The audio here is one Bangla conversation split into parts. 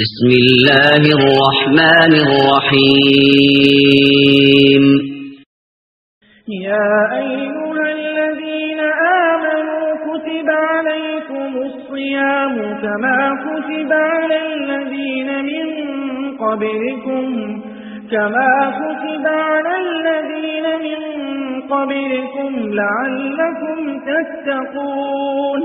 بسم الله الرحمن الرحيم. يا أيها الذين آمنوا كتب عليكم الصيام كما كتب على الذين من قبلكم كما كتب على الذين من قبلكم لعلكم تتقون.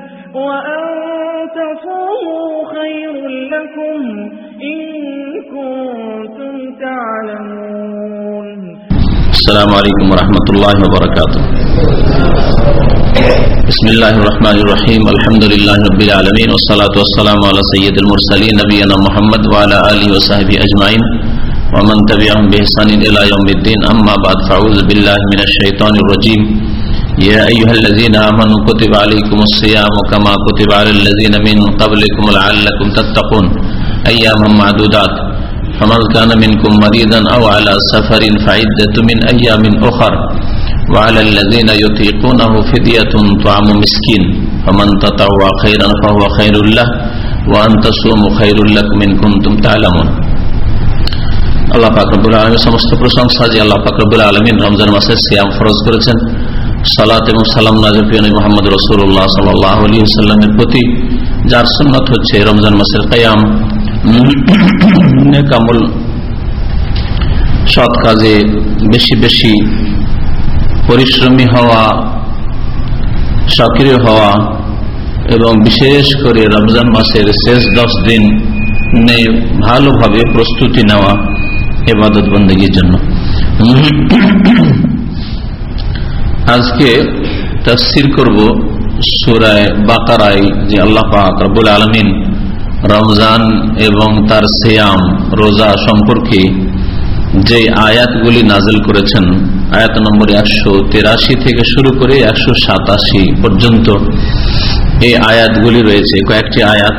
وأن تصوموا خير لكم إن كنتم تعلمون. السلام عليكم ورحمة الله وبركاته. بسم الله الرحمن الرحيم. الحمد لله رب العالمين والصلاة والسلام على سيد المرسلين نبينا محمد وعلى آله وصحبه أجمعين. ومن تبعهم بإحسان إلى يوم الدين. أما بعد فأعوذ بالله من الشيطان الرجيم. يا أيها الذين آمنوا كتب عليكم الصيام كما كتب على الذين من قبلكم لعلكم تتقون أياما معدودات فمن كان منكم مريضا أو على سفر فعدة من أيام أخر وعلى الذين يطيقونه فدية طعام مسكين فمن تطوع خيرا فهو خير له وأن تصوموا خير لكم إن كنتم تعلمون আল্লাহ পাকরবুল আলমীর সমস্ত প্রশংসা যে আল্লাহ পাকরবুল আলমিন রমজান মাসের সিয়াম ফরজ করেছেন সালাত এবং সালাম নাজফিয়ান মোহাম্মদ রসুল্লাহ সাল্লাহ আলী সাল্লামের প্রতি, যার সুন্নত হচ্ছে রমজান মাসের কায়াম, নেকামুল সৎ কাজে বেশি বেশি পরিশ্রমী হওয়া, সক্রিয় হওয়া এবং বিশেষ করে রমজান মাসের শেষ দশ দিন ভালোভাবে প্রস্তুতি নেওয়া এবাদত বন্দীর জন্য। আজকে তফসির করব সুরায় বাকারায়, যে আল্লাহ পাক রবুল আলমিন রমজান এবং তার সেয়াম, রোজা সম্পর্কে যে আয়াতগুলি নাজেল করেছেন, আয়াত নম্বর একশো তেরাশি থেকে শুরু করে একশো সাতাশি পর্যন্ত এই আয়াতগুলি রয়েছে, কয়েকটি আয়াত।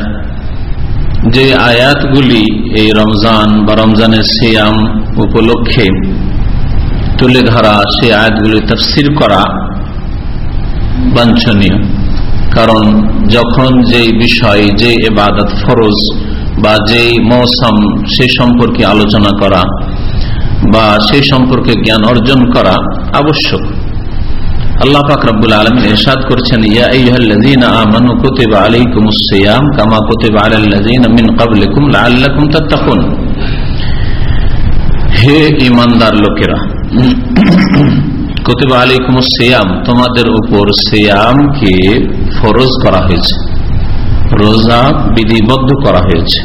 যে আয়াতগুলি এই রমজান বা রমজানের সিয়াম উপলক্ষে তুলে ধরা, সে আয়াতগুলি তফসির করা বাঞ্ছনীয়। কারণ যখন যে বিষয় যে এবাদত ফরজ বা যে মৌসম, সে সম্পর্কে আলোচনা করা বা সেই সম্পর্কে জ্ঞান অর্জন করা আবশ্যক। আল্লাহ পাক রব্বুল ইরশাদ করছেন হে ঈমানদার লোকেরা কুতিবা আলাইকুমুস সিয়াম, তোমাদের উপর সিয়ামকে ফরজ করা হয়েছে। রোজা বিধিবদ্ধ করা হয়েছে।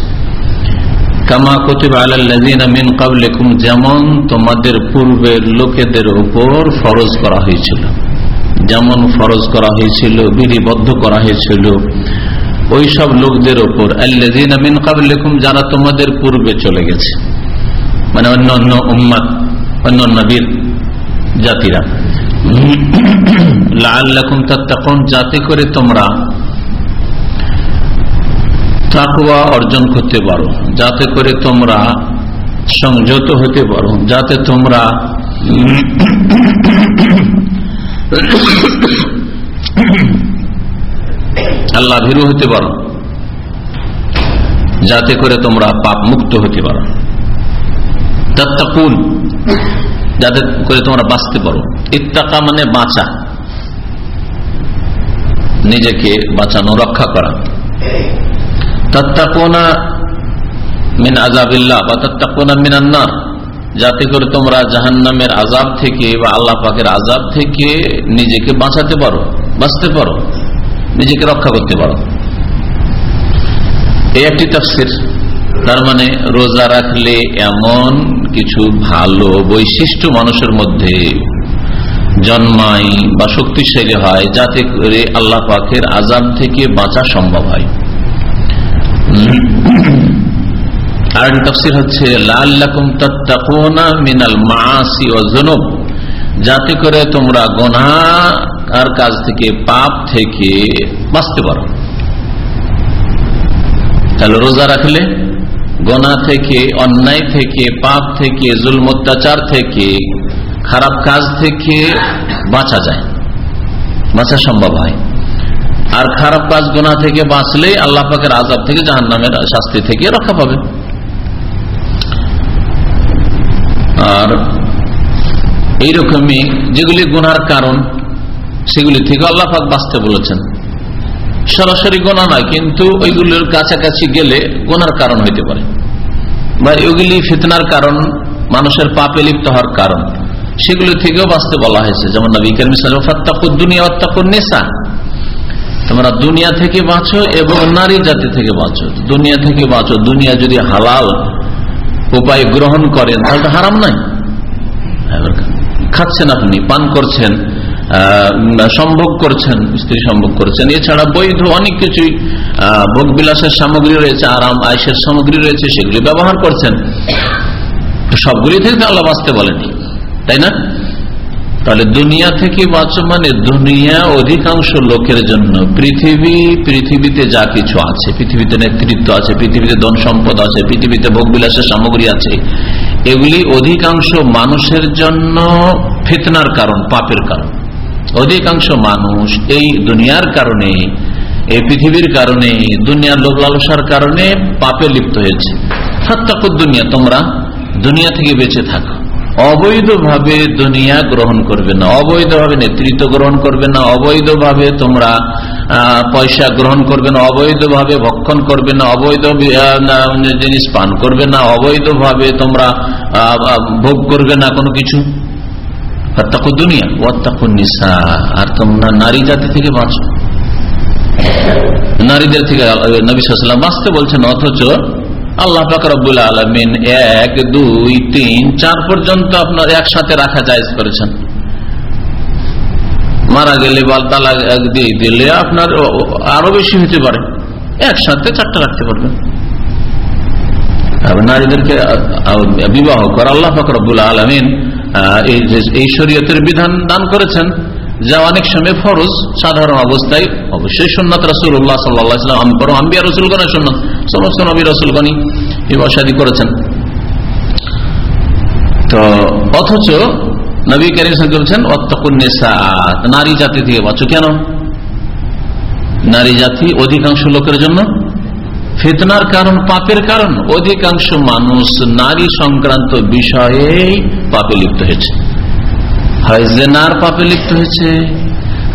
কামা কুতিবা আলাল্লাযীনা মিন ক্বাবলিকুম, যেমন তোমাদের পূর্বের লোকেদের উপর ফরজ করা হয়েছিল। যেমন ফরজ করা হয়েছিল, বিধিবদ্ধ করা হয়েছিল ওই সব লোকদের উপর। ওপর আল্লাদিন কাবলেকুম যারা তোমাদের পূর্বে চলে গেছে। মানে অন্য অন্য উম্মাদ অন্য নবীর জাতিরা। লাল্লাকুম তাত্তাকুন, যাতে করে তোমরা তাকুয়া অর্জন করতে পারো, যাতে করে তোমরা সংযত হতে পারো, যাতে তোমরা আল্লাহ ভীরু হতে পারো, যাতে করে তোমরা পাপ মুক্ত হতে পারো। তত্তাকুল যাতে করে তোমরা বাঁচতে পারো। ইত্তাকা মানে বাঁচা। নিজেকে বাঁচানো, রক্ষা করা। তত্তাকুনা মিন আজাবিল্লাহ বা তত্তাকুনা মিনান্নার যাতে করে তোমরা জাহান্নামের আজাব থেকে বা আল্লাহ পাকের আজাব থেকে নিজেকে বাঁচাতে পারো, বাঁচতে পারো, নিজেকে রক্ষা করতে পারো। এই একটি তফসির। তার মানে রোজা রাখলে এমন কিছু ভালো বৈশিষ্ট্য মানুষের মধ্যে জন্মায় বা শক্তিশালী হয়, যাতে করে আল্লাহ পাকের আজাব থেকে বাঁচা সম্ভব হয়। আর তফসির হচ্ছে মিনাল মাসি যাতে করে তোমরা গোনার কাজ থেকে, পাপ থেকে বাঁচতে পারো। তাহলে রোজা রাখলে গোনা থেকে, অন্যায় থেকে, পাপ থেকে জুল অত্যাচার থেকে, খারাপ কাজ থেকে বাঁচা যায়। বাঁচা সম্ভব হয়। আর খারাপ কাজ গোনা থেকে বাঁচলেই আল্লাহ পাকের আজাব থেকে জাহান নামের শাস্তি থেকে রক্ষা পাবে। আর এইরকমই যেগুলি গুনার কারণ, সেগুলি থেকে আল্লাহ পাক বাঁচতে বলেছেন। সরাসরি গোনা নয় কিন্তু ওইগুলোর কাছাকাছি গেলে গোনার কারণ হইতে পারে। বা ওইগুলি ফিতনার কারণ, মানুষের পাপে লিপ্ত হওয়ার কারণ। সেগুলো থেকেও বাঁচতে বলা হয়েছে। যেমন দুনিয়া নেশা তোমরা দুনিয়া থেকে বাঁচো এবং নারী জাতি থেকে বাঁচো। দুনিয়া থেকে বাঁচো। দুনিয়া যদি হালাল উপায় গ্রহণ করেন, তাহলে তো হারাম নাই। খাচ্ছেন আপনি, পান করছেন। সম্ভোগ করছেন, স্ত্রী সম্ভোগ করছেন। এছাড়া বৈধ অনেক কিছুই ভোগ বিলাসের সামগ্রী রয়েছে, আরাম আয়সের সামগ্রী রয়েছে, সেগুলি ব্যবহার করছেন। সবগুলি থেকে আল্লাহ বাঁচতে বলেনি তাই না? তাহলে দুনিয়া থেকে বাঁচো মানে দুনিয়া অধিকাংশ লোকের জন্য। পৃথিবী, পৃথিবীতে যা কিছু আছে, পৃথিবীতে নেতৃত্ব আছে, পৃথিবীতে ধন সম্পদ আছে, পৃথিবীতে ভোগবিলাসের সামগ্রী আছে, এগুলি অধিকাংশ মানুষের জন্য ফিতনার কারণ, পাপের কারণ। অধিকাংশ মানুষ এই দুনিয়ার কারণে, এই পৃথিবীর কারণে, দুনিয়ার লোক লালসার কারণে পাপে লিপ্ত হয়েছে। সত্যাকুর দুনিয়া, তোমরা দুনিয়া থেকে বেঁচে থাকো। অবৈধভাবে দুনিয়া গ্রহণ করবে না, অবৈধভাবে নেতৃত্ব গ্রহণ করবে না, অবৈধভাবে তোমরা পয়সা গ্রহণ করবে না, অবৈধভাবে ভক্ষণ করবে না, অবৈধ জিনিস পান করবে না, অবৈধভাবে তোমরা ভোগ করবে না কোনো কিছু। দুনিয়া নিসা, আর তোমরা নারী জাতি থেকে বাঁচো। নারীদের থেকে বাঁচতে বলছেন, অথচ আল্লাহ আলমিন এক, দুই, তিন, চার পর্যন্ত আপনার একসাথে রাখা যায় করেছেন। মারা গেলে বাল তালা দিয়ে দিলে আপনার আরও বেশি হতে পারে। একসাথে চারটা রাখতে পারবেন। নারীদেরকে বিবাহ করা, আল্লাহ ফাকরুল আলমিন এই শরীয়তের বিধান দান করেছেন, যা অনেক সময় ফরজ, সাধারণ অবস্থায় অবশ্যই রসুল্লাহ সমস্ত নবী শাদী করেছেন। তো অথচ নবী করিম বলছেন অত্তকুন্নেসা নারী জাতি থেকে বাঁচো কেন? নারী জাতি অধিকাংশ লোকের জন্য ফেতনার কারণ, পাপের কারণ। অধিকাংশ মানুষ নারী সংক্রান্ত বিষয়ে পাপে লিপ্ত হয়েছে। হয় জেনার পাপে লিপ্ত হয়েছে,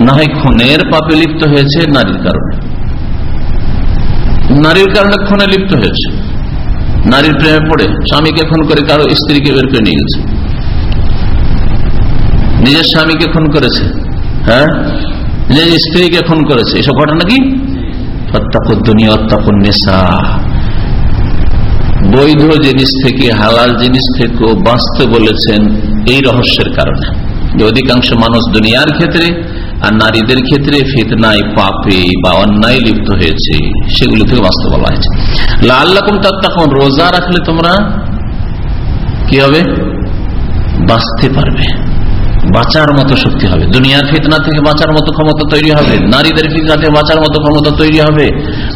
না হয় খুনের পাপে লিপ্ত হয়েছে নারীর কারণে। নারীর কারণে খুনে লিপ্ত হয়েছে। নারীর প্রেমে পড়ে, স্বামীকে খুন করে কারও স্ত্রীকে বের করে নিয়ে গেছে। নিজের স্বামীকে খুন করেছে হ্যাঁ? নিজের স্ত্রীকে খুন করেছে। এসব ঘটনা কি? বৈধ জিনিস থেকে, হালাল জিনিস থেকেও বাঁচতে বলেছেন এই রহস্যের কারণে। অধিকাংশ মানুষ দুনিয়ার ক্ষেত্রে আর নারীদের ক্ষেত্রে ফিতনায়, পাপে বা অন্যায় লিপ্ত হয়েছে, সেগুলি থেকে বাঁচতে বলা হয়েছে। লাল্লাকুম তখন রোজা রাখলে তোমরা কি হবে? বাঁচতে পারবে। বাঁচার মতো শক্তি হবে। দুনিয়ার ফিতনা থেকে বাঁচার মতো ক্ষমতা তৈরি হবে। নারীদের ফিতনা থেকে বাঁচার মতো ক্ষমতা তৈরি হবে।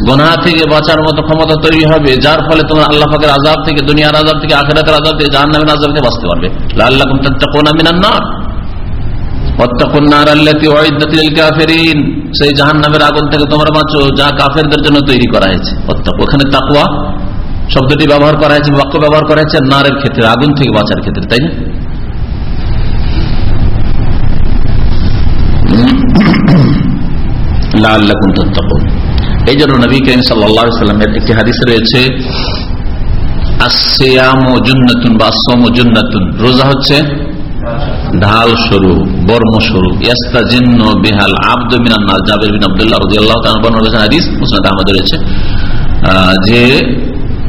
গোনা থেকে বাঁচার মতো ক্ষমতা তৈরি হবে। যার ফলে তোমার আল্লাহ পাকের আজাব থেকে, দুনিয়ার আজাব থেকে, আখেরাতের আজাব থেকে জাহান নামের আজাব থেকে বাঁচতে পারবে। আল্লাহ কোন মিনার না সেই জাহান নামের আগুন থেকে তোমরা বাঁচো, যা কাফেরদের জন্য তৈরি করা হয়েছে। ওখানে তাকুয়া শব্দটি ব্যবহার করা হয়েছে, বাক্য ব্যবহার করা হয়েছে, নারের ক্ষেত্রে, আগুন থেকে বাঁচার ক্ষেত্রে, তাই না? এই জন্য নবী করিম সাল্লামের একটি হাদিস রয়েছে রোজা হচ্ছে ঢাল স্বরূপ, বর্ম স্বরূপ। বেহাল রয়েছে। যে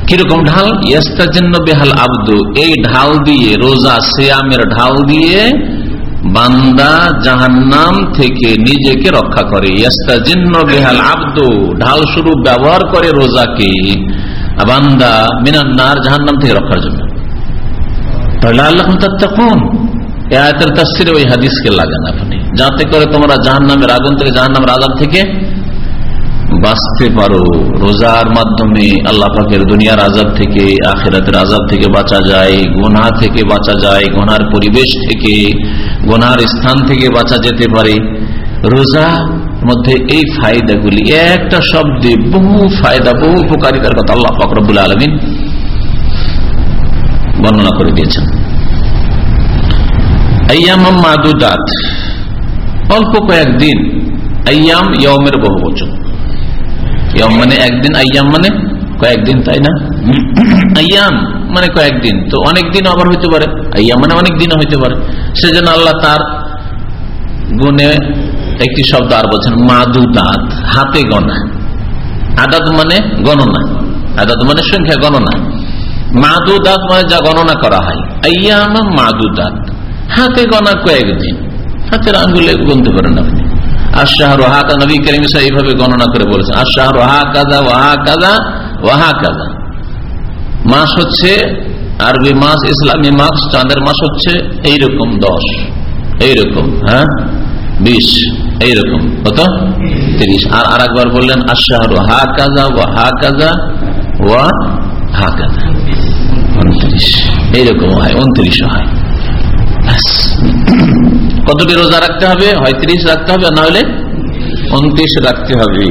কীরকম ঢাল? ইয়াস্তা বেহাল আব্দ। এই ঢাল দিয়ে, রোজা সিয়ামের ঢাল দিয়ে বান্দা জাহান্নাম থেকে নিজেকে রক্ষা করে। বেহাল আব্দ, ঢাল শুরু ব্যবহার করে রোজাকে। বান্দা মিনান্নার জাহান্নাম থেকে রক্ষার জন্য। তাহলে আল্লাহ তখন এতের আয়তের ওই হাদিসকে লাগান আপনি। যাতে করে তোমরা জাহান নামের আগুন থেকে জাহান নামের আজাব থেকে বাঁচতে পারো। রোজার মাধ্যমে আল্লাহ পাকের দুনিয়ার আজাব থেকে, আখেরাতের আজাব থেকে বাঁচা যায় গোনা থেকে বাঁচা যায় গোনার পরিবেশ থেকে গোনার স্থান থেকে বাঁচা যেতে পারে। রোজা মধ্যে এই ফায়দাগুলি, একটা শব্দে বহু ফায়দা, বহু উপকারিতার কথা আল্লাহ ফকরবুল আলমিন বর্ণনা করে দিয়েছেন। অল্প কয়েকদিন আয়াম ইয়মের বহু বচন মানে একদিন আয়াম মানে কয়েকদিন, তাই না? আয়াম মানে কয়েকদিন। তো অনেক দিন আবার হইতে পারে। আয়াম মানে অনেক দিনও হইতে পারে। সেজন্য আল্লাহ তার গুণে একটি শব্দ আর বলছেন, মাদুদাত, হাতে গণা আদাত মানে গণনা। আদাত মানে সংখ্যা গণনা। মাদুদাত মানে যা গণনা করা হয়। আয়াম মাদুদাত। হাতে গণা কয়েকদিন। হাতের আঙ্গুলে গুনতে পারেন আপনি। আশাহর হাকা, নবী করিম এইভাবে গণনা করে বলেছেন আশাহর হা কাদা ওয়াহা কাদা ওয়াহা কাদা মাস হচ্ছে আরবি মাস, ইসলামী মাস, চাঁদের মাস হচ্ছে এইরকম দশ, এইরকম হ্যাঁ? বিশ, এইরকম, কত? তিরিশ। আর আর একবার বললেন আশাহর হা কাজা ওয়া হা কাজা ওয়া হা কাজা উনত্রিশ। এইরকম হয় উনত্রিশ হয়। কতটি রোজা রাখতে হবে? হয় ত্রিশ রাখতে হবে না হলে উনত্রিশ রাখতে হবে।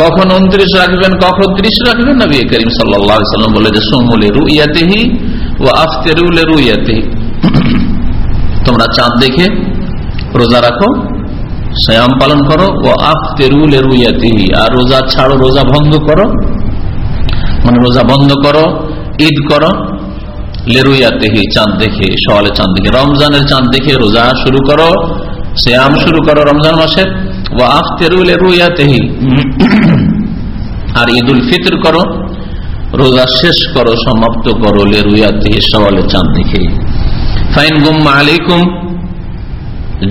কখন উনত্রিশ রাখবেন? কখন ত্রিশ রাখবেন? নবী করিম সাল্লাম বলে যে সোমলে রুইয়াতেহি ও আফতেরুলে রুইয়াতেহি। তোমরা চাঁদ দেখে রোজা রাখো শ্যাম পালন করো ও আফতেরুলে রুইয়াতেহি। আর রোজা ছাড়ো, রোজা ভঙ্গ করো। মানে রোজা বন্ধ করো, ঈদ করো। লেরুইয়াতেহি চাঁদ দেখে সওয়ালে চাঁদ দেখে, রমজানের চাঁদ দেখে রোজা শুরু করো শ্যাম শুরু করো রমজান মাসের। আর ঈদ উল ফিতর করো, রোজা শেষ করো, সমাপ্ত করো লেরুইয়াতেহি সওয়ালে চাঁদ দেখে। ফাইন গুম্মা আলাইকুম,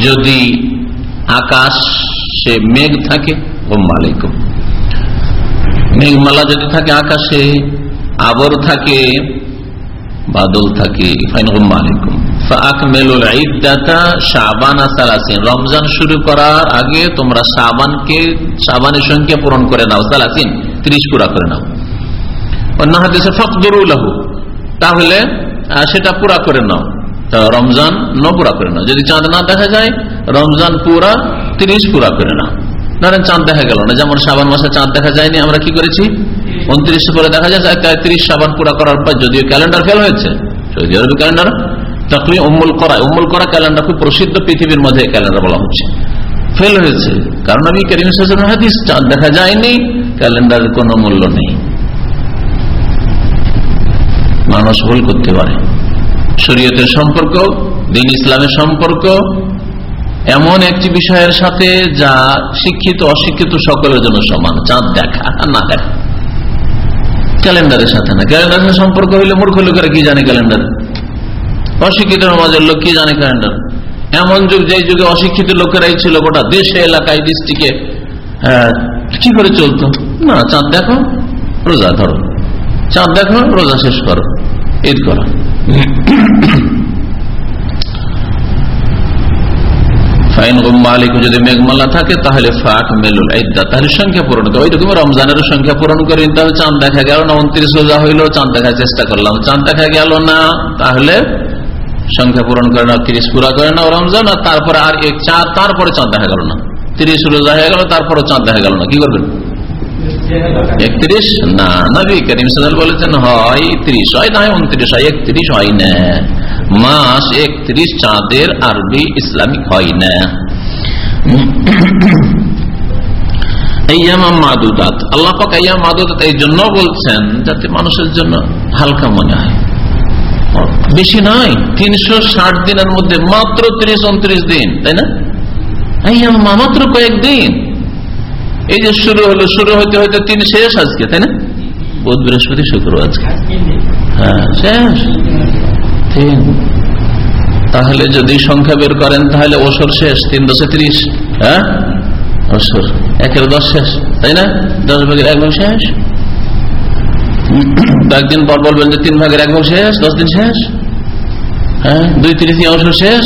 যদি আকাশ সে মেঘ থাকে, গুম্মা আলাইকুম। মেঘমালা যদি থাকে, আকাশে আবর থাকে বাদল থাকে রমজান শুরু করার আগে তোমরা সাবানকে সাবানের সংখ্যা পূরণ করে নাও, সালাসিন, ত্রিশ পুরা করে নাও। অন্য হাদিসে ফকদরুল্লাহু তাহলে সেটা পুরা করে নাও। রমজান ন পুরা করে নাও। যদি চাঁদ না দেখা যায়, রমজান পুরা ত্রিশ পুরা করে নাও। ধরেন চাঁদ দেখা গেল না, যেমন সাবান মাসে চাঁদ দেখা যায়নি, আমরা কি করেছি? উনত্রিশ পরে দেখা যায় ত্রিশ সাবান পুরা করার পর যদিও ক্যালেন্ডার ফেল হয়েছে সৌদি আরবের ক্যালেন্ডার তখনই উম্মুল করা উম্মুল করা ক্যালেন্ডার খুব প্রসিদ্ধ পৃথিবীর মধ্যে ক্যালেন্ডার বলা হচ্ছে। ফেল হয়েছে, কারণ আমি করিম দেখা যায়নি ক্যালেন্ডারের কোনো মূল্য নেই। মানুষ ভুল করতে পারে। শরীয়তের সম্পর্ক, দিন ইসলামের সম্পর্ক, এমন একটি বিষয়ের সাথে যা শিক্ষিত, অশিক্ষিত সকলের জন্য সমান চাঁদ দেখা না দেখা। ক্যালেন্ডারের সাথে না। ক্যালেন্ডারের সম্পর্ক হইলে মূর্খ লোকেরা কি জানে ক্যালেন্ডার? অশিক্ষিত সমাজের লোক কি জানে ক্যালেন্ডার? এমন যুগ যে যুগে অশিক্ষিত লোকেরাই ছিল গোটা দেশে, এলাকায়, ডিস্ট্রিক্টে কি করে চলতো? না, চাঁদ দেখো, রোজা ধরো। চাঁদ দেখো, রোজা শেষ করো। ঈদ করো। ফাইন মালিক, যদি মেঘমালা থাকে, তাহলে ফাঁক মেলুল ইদ্দা তাহলে সংখ্যা পূরণ করে। ওইরকম রমজানের সংখ্যা পূরণ করে। নিতে হবে চাঁদ দেখা গেল না, উনত্রিশ রোজা হইল, চাঁদ দেখার চেষ্টা করলাম। চাঁদ দেখা গেল না, তাহলে সংখ্যা পূরণ করে নাও, তিরিশ পুরা করে নাও রমজান, আর তারপরে আর এক চাঁদ, তারপরে চাঁদ দেখা গেল না। তিরিশ রোজা হয়ে গেল, তারপরে চাঁদ দেখা গেল না। কি করবেন? একত্রিশ? না, নবী করিম সাল বলেছেন, হয় ত্রিশ, হয় না উনত্রিশ, হয় একত্রিশ, হয় না। মাস একত্রিশ চাঁদের আরবি ইসলামিক হয় না। মাদুদাত। আল্লাহ পাক মাদুদাত এই জন্য বলছেন, যাতে মানুষের জন্য হালকা মনে হয়। বেশি নয়, তিনশো দিনের মধ্যে মাত্র ত্রিশ উনত্রিশ দিন, তাই না? মাত্র কয়েকদিন এই যে শুরু হলো, শুরু হইতে হইতে তিন শেষ আজকে, তাই না? বোধ বৃহস্পতি শুক্র আজকে। হ্যাঁ শেষ। তিন তাহলে যদি সংখ্যা বের করেন, তাহলে ওসর শেষ, তিন দশে ত্রিশ হ্যাঁ? ওসর, একের দশ শেষ, তাই না? দশ ভাগের এক ভাগ শেষ। একদিন পর বলবেন যে তিন ভাগের এক ভাগ শেষ, দশ দিন শেষ। হ্যাঁ? দুই তৃতীয়াংশ শেষ।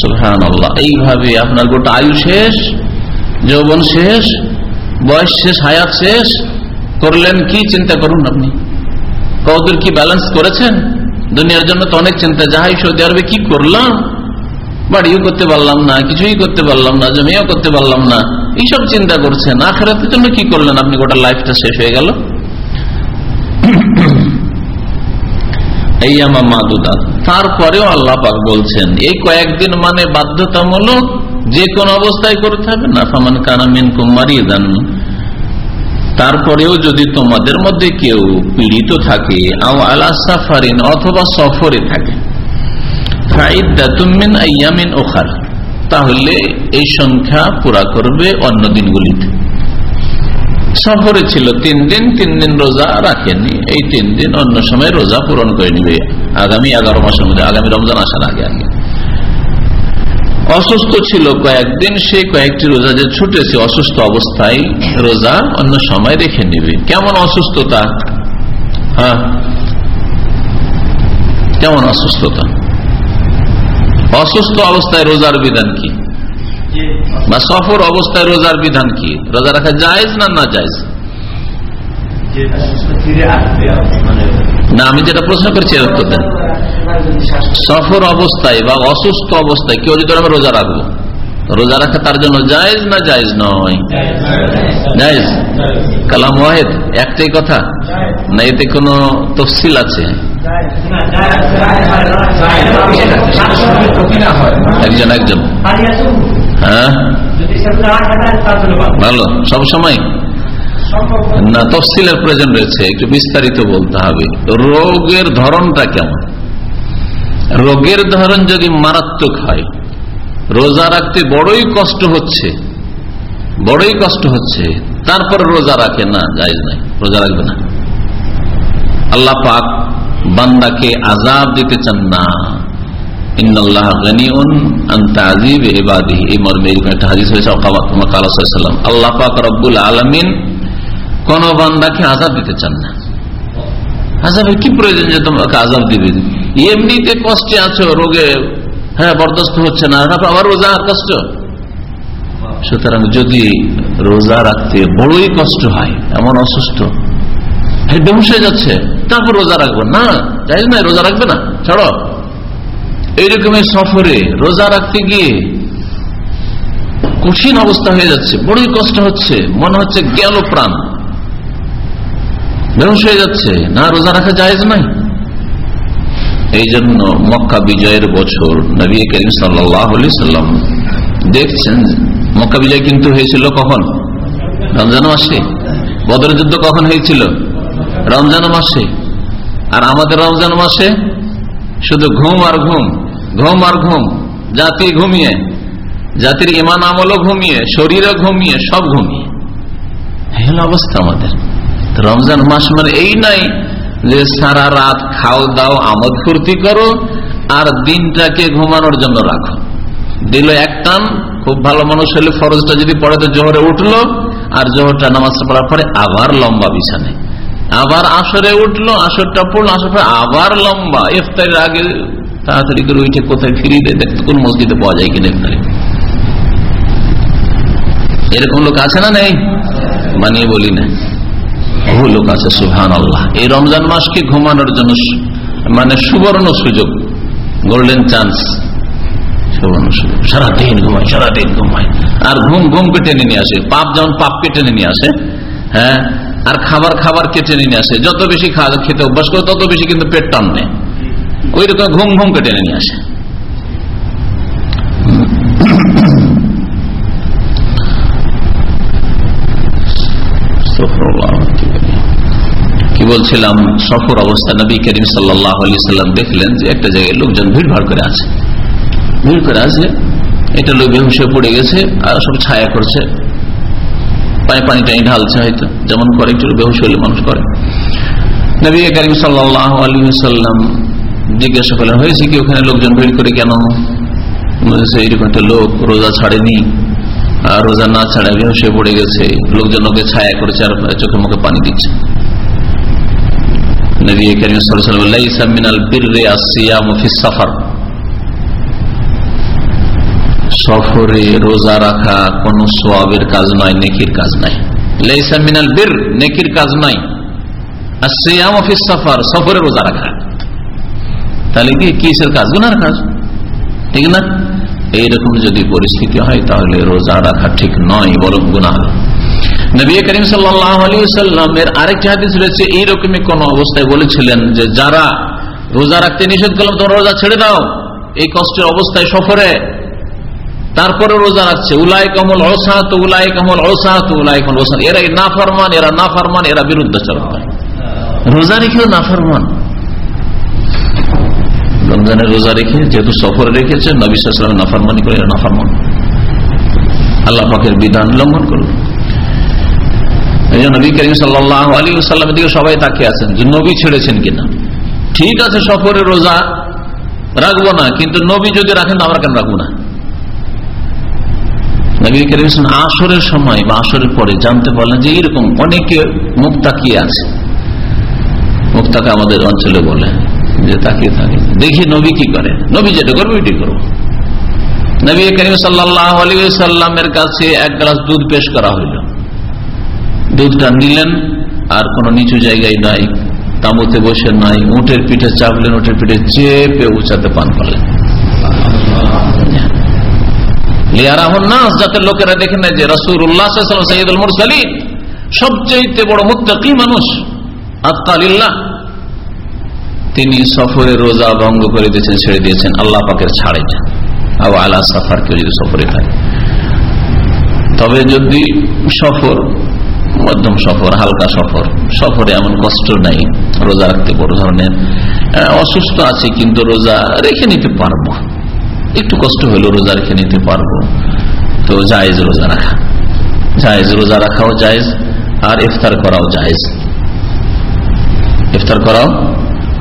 সুহান এইভাবে আপনার গোটা আয়ু শেষ, যৌবন শেষ, বয়স শেষ, হায়াত শেষ। করলেন কি? চিন্তা করুন আপনি। কতদূর কি ব্যালেন্স করেছেন? দুনিয়ার জন্য তো অনেক চিন্তা, যাহাই সৌদি আরবে কি করলাম? বাড়িও করতে পারলাম না, কিছুই করতে পারলাম না, জমিও করতে পারলাম না। এইসব চিন্তা করছেন, আখেরাতের জন্য কি করলেন আপনি? গোটা লাইফটা শেষ হয়ে গেল। এই আমার মা মাদুদাত তারপরেও আল্লাহ বলছেন, এই কয়েকদিন মানে বাধ্যতামূলক যে কোন অবস্থায় করতে হবে না। ফামান কানামিন কুমারি দান তারপরেও যদি তোমাদের মধ্যে কেউ পীড়িত থাকে, আও আলা সাফারিন অথবা সফরে থাকে ওখার তাহলে এই সংখ্যা পুরা করবে অন্য দিনগুলিতে। সফরে ছিল তিন দিন তিন দিন রোজা রাখেনি এই তিন দিন অন্য সময় রোজা পূরণ করে নিবে। আগামী এগারো মাসের মধ্যে, আগামী রমজান আসার আগে আগে অসুস্থ ছিল কয়েকদিন সে কয়েকটি রোজা যে ছুটেছে অসুস্থ অবস্থায় রোজা অন্য সময় রেখে নিবে। কেমন অসুস্থতা? হ্যাঁ? কেমন অসুস্থতা? অসুস্থ অবস্থায় রোজার বিধান কি? বা সফর অবস্থায় রোজার বিধান কি? রোজা রাখা জায়েজ না না জায়েজ? না আমি যেটা প্রশ্ন করছি এর উত্তর দেন। সফর অবস্থায় বা অসুস্থ অবস্থায় কেউ যদি আমি রোজা রাখব রোজা রাখা তার জন্য জায়েজ না জায়েজ নয়? জায়েজ। কালাম ওয়াহেদ, একটাই কথা? না এতে কোনো তফসিল আছে? একজন একজন। হ্যাঁ? ভালো, সব সময়? না, তফসিলের প্রয়োজন রয়েছে, একটু বিস্তারিত বলতে হবে। রোগের ধরনটা কেমন? রোগের ধরন যদি মারাত্মক হয়, রোজা রাখতে বড়ই কষ্ট হচ্ছে, বড়ই কষ্ট হচ্ছে, তারপর রোজা রাখে না যাইজ নাই, রোজা রাখবে না। আল্লাহ পাক বান্দাকে আজাব দিতে চান না। কোন বান্দাকে আজাব দিতে চান না। আজাবের কি প্রয়োজন যে তোমাকে আজাব দিবে? এমনিতে কষ্টে আছো, রোগে হ্যাঁ বরদাস্ত হচ্ছে না আবার রোজা কষ্ট? সুতরাং যদি রোজা রাখতে বড়ই কষ্ট হয়, এমন অসুস্থ বেহুশ হয়ে যাচ্ছে, তারপর রোজা রাখব না যাই না, রোজা রাখবে না ছাড়ো এইরকমের সফরে রোজা রাখতে গিয়ে কঠিন অবস্থা হয়ে যাচ্ছে, বড়ই কষ্ট হচ্ছে, মনে হচ্ছে গেল প্রাণ। বেহুশ হয়ে যাচ্ছে, না, রোজা রাখা জায়েজ নাই এই জন্য মক্কা বিজয়ের বছর নবী করিম সাল্লাম দেখছেন, মক্কা বিজয় কিন্তু হয়েছিল কখন? রমজান মাসে। বদর যুদ্ধ কখন হয়েছিল? রমজান মাসে। আর আমাদের রমজান মাসে শুধু ঘুম আর ঘুম ঘুম আর ঘুম, জাতি ঘুমিয়ে, জাতির ইমান আমলও ঘুমিয়ে, শরীরও ঘুমিয়ে, সব ঘুমিয়ে। হল অবস্থা আমাদের। রমজান মাস মানে এই নাই যে সারা রাত খাও দাও, আমদ ফুর্তি করো, আর দিনটাকে ঘুমানোর জন্য রাখো। দিল এক টান, খুব ভালো মানুষ হলে ফরজটা যদি পড়ে তো জোহরে উঠল, আর জোহরটা নামাজ পড়ার পরে আবার লম্বা বিছানায়। আবার আসরে উঠল, আসরটা পড়ল, আসর পরে আবার লম্বা। ইফতারের আগে তাড়াতাড়ি করে উঠে কোথায় ফিরিয়ে দেয়, দেখতে কোন মসজিদে পাওয়া যায় কিনা ইফতারে। এরকম লোক আছে না নেই? মানিয়ে বলি না। বহু লোক আছে সুহান আল্লাহ এই রমজান মাসকে ঘুমানোর জন্য মানে সুবর্ণ সুযোগ গোল্ডেন চান্স সুবর্ণ সুযোগ। সারাদিন ঘুমায় ঘুমায়। আর ঘুম ঘুমকে টেনে নিয়ে আসে? পাপ যেমন পাপকে টেনে নিয়ে আসে হ্যাঁ? আর খাবার খাবার কেটে নিয়ে আসে? যত বেশি খেতে অভ্যাস তত বেশি কিন্তু পেট টান ওই রকম ঘুম ঘুম কেটে নিয়ে আসে। কি বলছিলাম? সফর অবস্থা। নবী করিম সাল্লাম দেখলেন যে একটা জায়গায় লোকজন ভিড় ভাড় করে আছে। ভিড় করে আছে। এটা লোক বেহুসে পড়ে গেছে আর সব ছায়া করছে। পায়ে পানি টানি ঢালছে হয়তো। যেমন করে একটু বেহুশ হইলে মানুষ করে। নবী করিম সাল্লাহ আলী সাল্লাম জিজ্ঞাসা করলেন, হয়েছে কি ওখানে লোকজন ভিড় করে কেন? এইরকম একটা লোক রোজা ছাড়েনি আর রোজা না ছাড়া বেহুসে পড়ে গেছে। লোকজন ওকে ছায়া করেছে আর চোখে মুখে পানি দিচ্ছে। নবী করিম সাল্লাল বীর আসিয়াম সফর। সফরে রোজা রাখা কাজ নয়, নেকির কাজ নেকির কাজ আসিয়াম সফর সফরে রোজা রাখা। তাহলে কি, কিসের কাজ? গুনার কাজ। ঠিক না? এইরকম যদি পরিস্থিতি হয়, তাহলে রোজা রাখা ঠিক নয়, বরং গুনা নবী করিম সাল্লামের আরেকটি হাদিস রয়েছে, এইরকমই কোন অবস্থায় বলেছিলেন যে যারা রোজা রাখতে নিষেধ করলাম, তোমরা রোজা ছেড়ে দাও। এই কষ্টের অবস্থায় সফরে। তারপরে রোজা রাখছে। উলাই কমল অসাহাত উলাই কমল অসাহাত উলাই কমল ওসাহাত এরা না ফরমান এরা না ফরমান এরা বিরুদ্ধাচরণ করে। রোজা রেখেও না ফরমান রমজানের রোজা রেখে যেহেতু সফরে রেখেছে নবী নবিসাম নাফারমানি করে এরা না নাফারমান। আল্লাহ পাকের বিধান লঙ্ঘন করল। এই জন্য নবী করিম সাল্লাহ আলী সাল্লামের দিকে সবাই আছেন যে নবী ছেড়েছেন কিনা। ঠিক আছে, সফরে রোজা রাখব না, কিন্তু নবী যদি রাখেন আমরা কেন রাখব না? আসরের সময় বা আসরের পরে জানতে পারলেন যে অনেকে মুখ তাকিয়ে আছে। মুখ তাকে আমাদের অঞ্চলে বলে যে তাকিয়ে থাকে। দেখি নবী কি করে। নবী যেটা করবে ওইটি করব। নবী করিম সাল্লামের কাছে এক গ্লাস দুধ পেশ করা হইল। দুধটা নিলেন আর কোন নিচু জায়গায় নাই তাঁবুতে বসে নাই উঠের পিঠে চাপলেন উঠের পিঠে চেপে উঁচাতে পান করলেন। যাতে লোকেরা দেখে নেয় যে রসুর উল্লাহ সৈয়দুল মুরসালিন সবচেয়ে বড় মুক্তি মানুষ, আত্মালিল্লাহ। তিনি সফরে রোজা ভঙ্গ করে দিয়েছেন, ছেড়ে দিয়েছেন, আল্লাহ পাকের ছাড়ে আবার আল্লাহ সাফার কেউ যদি সফরে থাকে তবে যদি সফর মধ্যম সফর, হালকা সফর। সফরে এমন কষ্ট নাই, রোজা রাখতে বড় ধরনের। অসুস্থ আছে কিন্তু রোজা রেখে নিতে পারব। একটু কষ্ট হলো রোজা রেখে নিতে পারব। তো জায়েজ রোজা রাখা। জায়েজ রোজা রাখাও জায়েজ, আর ইফতার করাও জায়েজ। ইফতার করাও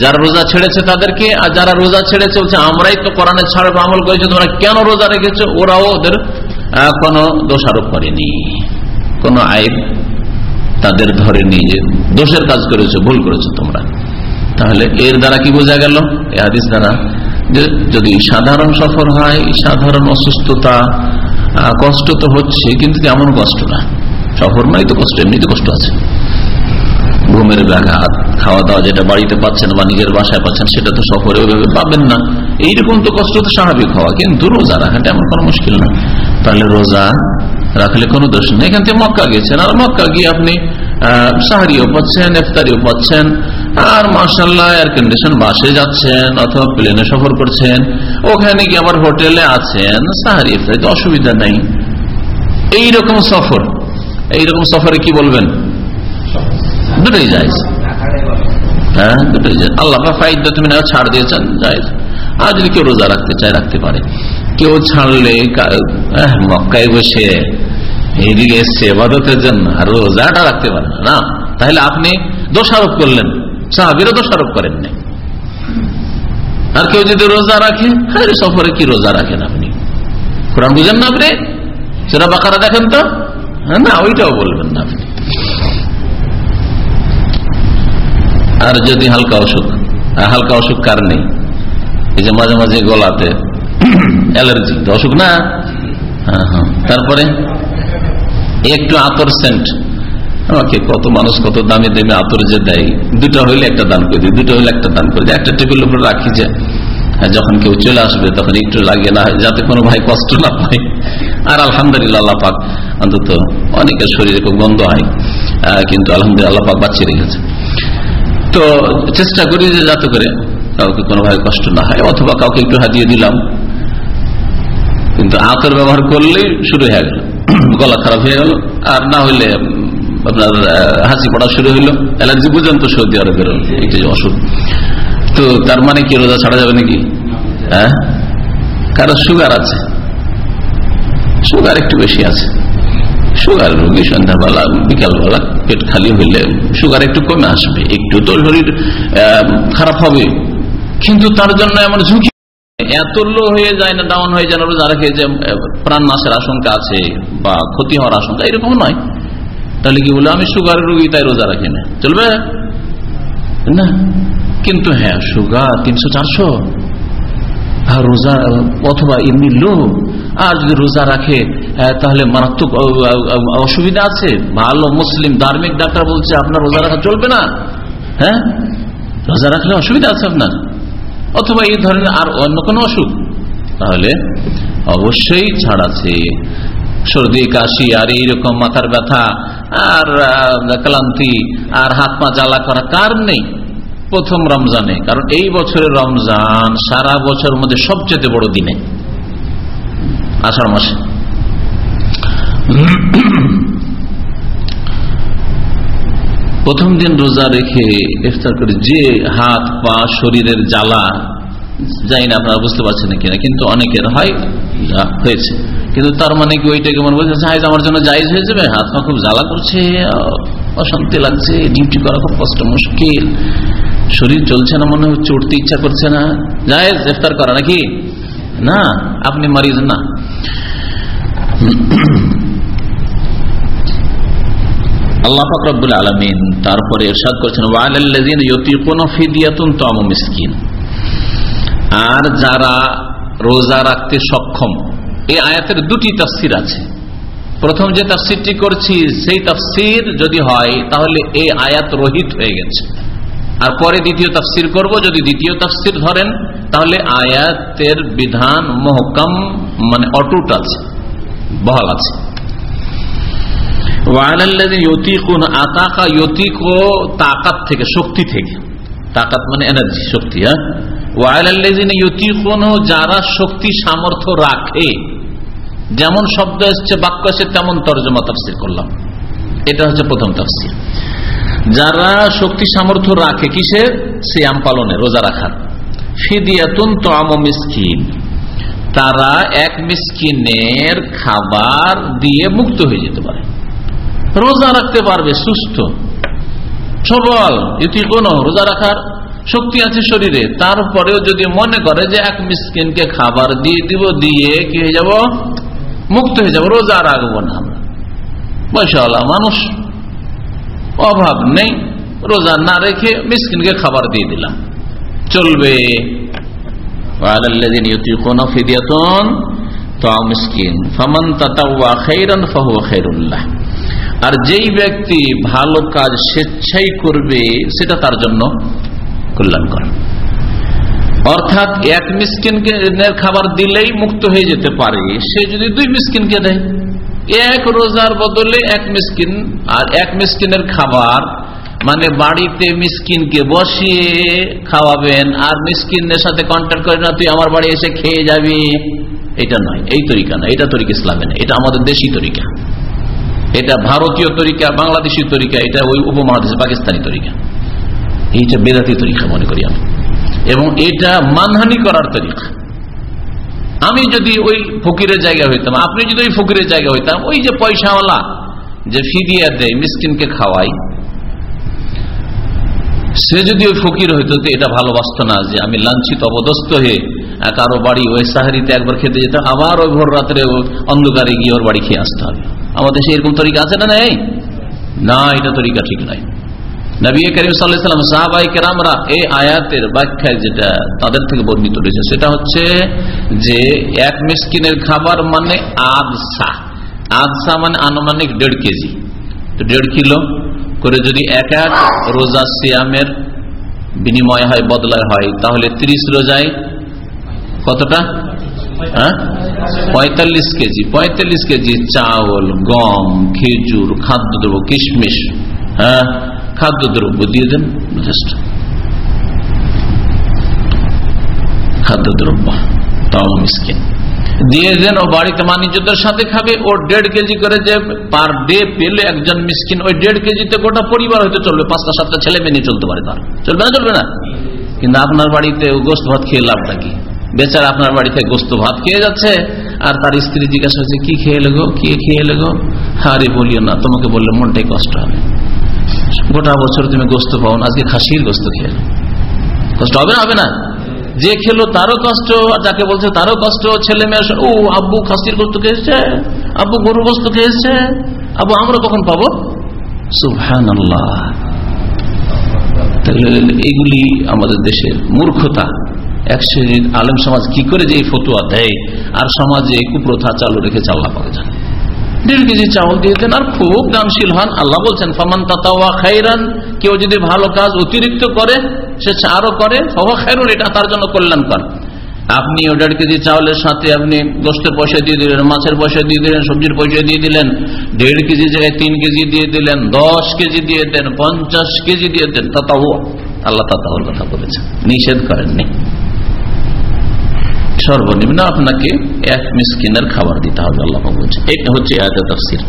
যারা রোজা ছেড়েছে তাদেরকে, আর যারা রোজা ছেড়েছে বলছে আমরাই তো কোরআনে ছাড়ব আমল করেছি, তোমরা কেন রোজা রেখেছো? ওরাও ওদের কোনো দোষারোপ করেনি। কোন আইব তাদের ধরেনি যে দোষের কাজ করেছ, ভুল করেছ তোমরা। তাহলে এর দ্বারা কি বোঝা গেল? এ দ্বারা যে যদি সাধারণ সফর হয়, সাধারণ অসুস্থতা কষ্ট তো হচ্ছে, কিন্তু এমন কষ্ট না? সফর মানে তো কষ্ট এমনিতে কষ্ট আছে। ঘুমের ব্যাঘাত খাওয়া দাওয়া যেটা বাড়িতে পাচ্ছেন বা নিজের বাসায় পাচ্ছেন, সেটা তো সফরে ওইভাবে পাবেন না। এইরকম তো কষ্ট তো স্বাভাবিক হওয়া, কিন্তু রোজা রাখাটা এমন কোনো মুশকিল না। তাহলে রোজা রাখলে কোনো দোষ নেই। এখান থেকে মক্কা গেছেন, আর মক্কা গিয়ে আপনি সাহারিও পাচ্ছেন, ইফতারিও পাচ্ছেন, আর মার্শাল্লাহ এয়ার কন্ডিশন বাসে যাচ্ছেন অথবা প্লেনে সফর করছেন, ওখানে গিয়ে আবার হোটেলে আছেন সাহারি ইফতারিতে অসুবিধা নেই। এইরকম সফর, এইরকম সফরে কি বলবেন? দুটোই যায়। হ্যাঁ দুটোই যায়। আল্লাহ ফাইদা তুমি না ছাড় দিয়েছেন, যায়। আর যদি কেউ রোজা রাখতে চায়, রাখতে পারে। কেউ ছাড়লে মক্কায় বসে এইদিকে এসছে জন্য আর রোজাটা রাখতে পারে না। তাহলে আপনি দোষারোপ করলেন। সাহাবিরও দোষারোপ করেন নাই আর কেউ যদি রোজা রাখে সফরে কি রোজা রাখেন আপনি? কোরআন বুঝেন না আপনি? সেটা বাকারা দেখেন তো? না, ওইটাও বলবেন না আপনি। আর যদি হালকা অসুখ হালকা অসুখ কার নেই? এই যে মাঝে মাঝে গলাতে অ্যালার্জি অসুখ না? হ্যাঁ, হ্যাঁ। তারপরে? একটু আতর সেন্ট। আমাকে কত মানুষ কত দামে দামে আতর যে দেয়। দুটো হইলে একটা দান করে দিই দুটো হইলে একটা দান করে দিই। একটা টেবিল উপরে রাখি যে যখন কেউ চলে আসবে তখন একটু লাগে না যাতে কোনো ভাই কষ্ট না পায়। আর আলহামদুলিল্লাহ আল্লাহ পাক অন্তত অনেকের শরীরে খুব গন্ধ হয়। কিন্তু আলহামদুলিল্লাহ আল্লাহ পাক বাঁচিয়ে রেখেছে। তো চেষ্টা করি যে যাতে করে কাউকে কোনোভাবে কষ্ট না হয়, অথবা কাউকে একটু হাতিয়ে দিলাম। কিন্তু আতর ব্যবহার করলেই শুরু হয়ে গেল। গলা খারাপ হয়ে গেল। আর না হইলে আপনার হাসি পড়া শুরু হইল। অ্যালার্জি পর্যন্ত সৌদি আরবের একটি অসুখ। তো তার মানে কি, রোজা ছাড়া যাবে নাকি? হ্যাঁ? কারও সুগার আছে। সুগার একটু বেশি আছে। সুগার রোগী সন্ধ্যাবেলা বিকালবেলা পেট খালি হইলে সুগার একটু কমে আসবে, একটু তো শরীর খারাপ হবে। কিন্তু তার জন্য এমন ঝুঁকি। এত লো হয়ে যায় না ডাউন হয়ে যায় না, রোজা রাখে যে প্রাণ নাশের আশঙ্কা আছে বা ক্ষতি হওয়ার আশঙ্কা, এরকম নয়। তাহলে কি বলে, আমি সুগার রোগী, তাই রোজা রাখি না। চলবে? না। কিন্তু হ্যাঁ সুগার তিনশো চারশো। আর রোজা, অথবা এমনি লো আর যদি রোজা রাখে তাহলে মারাত্মক অসুবিধা আছে? ভালো মুসলিম ধার্মিক ডাক্তার বলছে, আপনার রোজা রাখা চলবে না। হ্যাঁ? রোজা রাখলে অসুবিধা আছে আপনার? অথবা এই ধরনের আর অন্য কোনো অসুখ? তাহলে অবশ্যই ছাড় আছে। সর্দি, কাশি, আর এইরকম মাথার ব্যথা, আর ক্লান্তি, আর হাত পা জ্বালা করা কার নেই প্রথম রমজানে। কারণ এই বছরের রমজান সারা বছরের মধ্যে সবচেয়ে বড় দিনে। আষাঢ় মাসে। প্রথম দিন রোজা রেখে ইফতার করে যে হাত, পা, শরীরের জ্বালা যাই না আপনারা বুঝতে পারছেন না কিনা, কিন্তু অনেকের হয় হয়েছে। কিন্তু তার মানে কি ওইটাকে মনে বলছে সাহেব আমার জন্য জায়জ হয়ে যাবে, হাত পা খুব জ্বালা করছে, অশান্তি লাগছে, ডিউটি করা খুব কষ্ট, মুশকিল, শরীর চলছে না, মনে হচ্ছে উঠতে ইচ্ছা করছে না। জায়েজ, ইফতার করা নাকি? না, আপনি মারিজ না। আল্লাহ ফাকরাবুল আলমিন তারপরে এরশাদ করেছেন, ওয়ালাল্লাযীন ইউতিকুনা আর যারা রোজা রাখতে সক্ষম, এই আয়াতের দুটি তাফসির আছে। প্রথম যে তাফসিরটি করছি, সেই তাফসির যদি হয়, তাহলে এই আয়াত রহিত হয়ে গেছে। আর পরে দ্বিতীয় তাফসির করব, যদি দ্বিতীয় তাফসির ধরেন, তাহলে আয়াতের বিধান মহকম মানে অটুট আছে। বহাল আছে। থেকে, শক্তি থেকে। তাকাত মানে এনার্জি শক্তি হ্যাঁ? যারা শক্তি, সামর্থ্য রাখে। যেমন শব্দ এসছে, বাক্য এসছে, তেমন তর্জমা তাফসির করলাম। এটা হচ্ছে প্রথম তাফসির। যারা শক্তি, সামর্থ্য রাখে, কিসের? সিয়াম পালনে রোজা রাখার। ফিদিয়াতুন, তম মিসকিন। তারা এক মিসকিনের খাবার দিয়ে মুক্ত হয়ে যেতে পারে। রোজা রাখতে পারবে, সুস্থ, সবল এটি কোন রোজা রাখার শক্তি আছে শরীরে। তারপরেও যদি মনে করে যে এক মিসকিনকে খাবার দিয়ে দিব, দিয়ে কি হয়ে যাব? মুক্ত হয়ে যাব, রোজা রাখব না আমরা। মানুষ অভাব নেই। রোজা না রেখে মিসকিনকে খাবার দিয়ে দিলাম। চলবে। আর যেই ব্যক্তি ভালো কাজ স্বেচ্ছাই করবে, সেটা তার জন্য কল্যাণকর। অর্থাৎ এক মিসকিনকে খাবার দিলেই মুক্ত হয়ে যেতে পারে, সে যদি দুই মিসকিনকে দেয়। এক রোজার বদলে এক মিসকিন, আর এক মিসকিনের খাবার মানে বাড়িতে মিসকিনকে বসিয়ে খাওয়াবেন, আর মিসকিনের সাথে কন্ট্যাক্ট করে না, তুই আমার বাড়ি এসে খেয়ে যাবি। এটা নয়, এই তরিকা না এটা তরিকা ইসলামে না এটা আমাদের দেশি তরিকা। এটা ভারতীয় তরিকা, বাংলাদেশি তরিকা, এটা ওই উপমহাদেশ পাকিস্তানি তরিকা। এইটা বেদাতি তরিকা মনে করি আমি। এবং এটা মানহানি করার তরিকা। আমি যদি ওই ফকিরের জায়গা হইতাম, আপনি যদি ওই ফকিরের জায়গা হইতাম, ওই যে পয়সাওয়ালা যে ফিদিয়া দেয়, মিসকিনকে খাওয়াই সে যদি ওই ফকির হইতো এটা ভালোবাসত না, যে আমি লাঞ্ছিত অবদস্ত হয়ে কারও বাড়ি ওই সাহারিতে একবার খেতে যেতাম আবার ওই ভোর রাত্রে অন্ধকারে গিয়ে ওর বাড়ি খেয়ে আসতে হবে। আমাদের সে এরকম তরিকা আছে না নেই? না, এটা তরিকা ঠিক নয় নবী করিম সাল্লাম সাহাবাই কেরামরা এই আয়াতের ব্যাখ্যায় যেটা তাদের থেকে বর্ণিত রয়েছে, সেটা হচ্ছে যে এক মিসকিনের খাবার মানে আদসা। আদসা মানে আনুমানিক দেড় কেজি। তো দেড় কিলো করে যদি এক এক রোজা সিয়ামের বিনিময় হয়, বদলায় হয়, তাহলে ত্রিশ রোজায় কতটা? হ্যাঁ? পঁয়তাল্লিশ কেজি। পঁয়তাল্লিশ কেজি চাউল, গম, খেজুর, খাদ্যদ্রব্য, কিশমিশ হ্যাঁ? খাদ্যদ্রব্য দিয়ে দেন, যথেষ্ট। খাদ্যদ্রব্য, তাও মিসকিন। দিয়ে দেন ও বাড়িতে মানিজ্যদের সাথে খাবে, ও দেড় কেজি করে যে পার ডে পেলে একজন মিসকিন, ওই দেড় কেজিতে গোটা পরিবার হয়তো চলবে, পাঁচটা, সাতটা ছেলে মেয়ে চলতে পারে তার। চলবে না চলবে না? কিন্তু আপনার বাড়িতে গোস্ত ভাত খেয়ে লাভটা কি? বেচারা আপনার বাড়িতে গোস্ত ভাত খেয়ে যাচ্ছে, আর তার স্ত্রী জিজ্ঞাসা হচ্ছে কি খেয়ে লেগো কি খেয়ে লেগো আরে, বলিও না, তোমাকে বললে মনটাই কষ্ট হবে। গোটা বছর তুমি গোস্ত পাও না, আজকে খাসির গোস্ত খেয়ে। কষ্ট হবে না হবে না? যে খেলো তারও কষ্ট, আর যাকে বলছে তারও কষ্ট, ছেলে মেয়ে ও আব্বু খাসির গোস্ত খেয়েছে, আব্বু গরু গোস্ত খেয়েছে, আব্বু আমরা কখন পাবো? সুহান আল্লাহ এগুলি আমাদের দেশের মূর্খতা। এক শ্রেণির আলেম সমাজ কি করে যে এই ফতুয়া দেয়? আর সমাজে কুপ্রথা চালু রেখে চাল্লা পাওয়া যায় দেড় কেজি চাউল দিয়ে দেন আর খুব দানশীল হন। আল্লাহ বলছেন, ফামান তাতাওয়া খাইরান কেউ যদি ভালো কাজ অতিরিক্ত করে, সে আরও করে হওয়া খাইরুন এটা তার জন্য কল্যাণকর। আপনি দেড় কেজি চাউলের সাথে আপনি গোস্তের পয়সা দিয়ে দিলেন, মাছের পয়সা দিয়ে দিলেন, সবজির পয়সা দিয়ে দিলেন, দেড় কেজি জায়গায় তিন কেজি দিয়ে দিলেন, দশ কেজি দিয়ে দেন, পঞ্চাশ কেজি দিয়ে দেন তাতাও আল্লাহ তাতাওয়ার কথা বলেছেন। নিষেধ করেননি। সর্বনিম্ন আপনাকে এক মিসকিনের খাবার দিতে হবে, আল্লাহ বলছে। এটা হচ্ছে আয়াতের তাফসীর।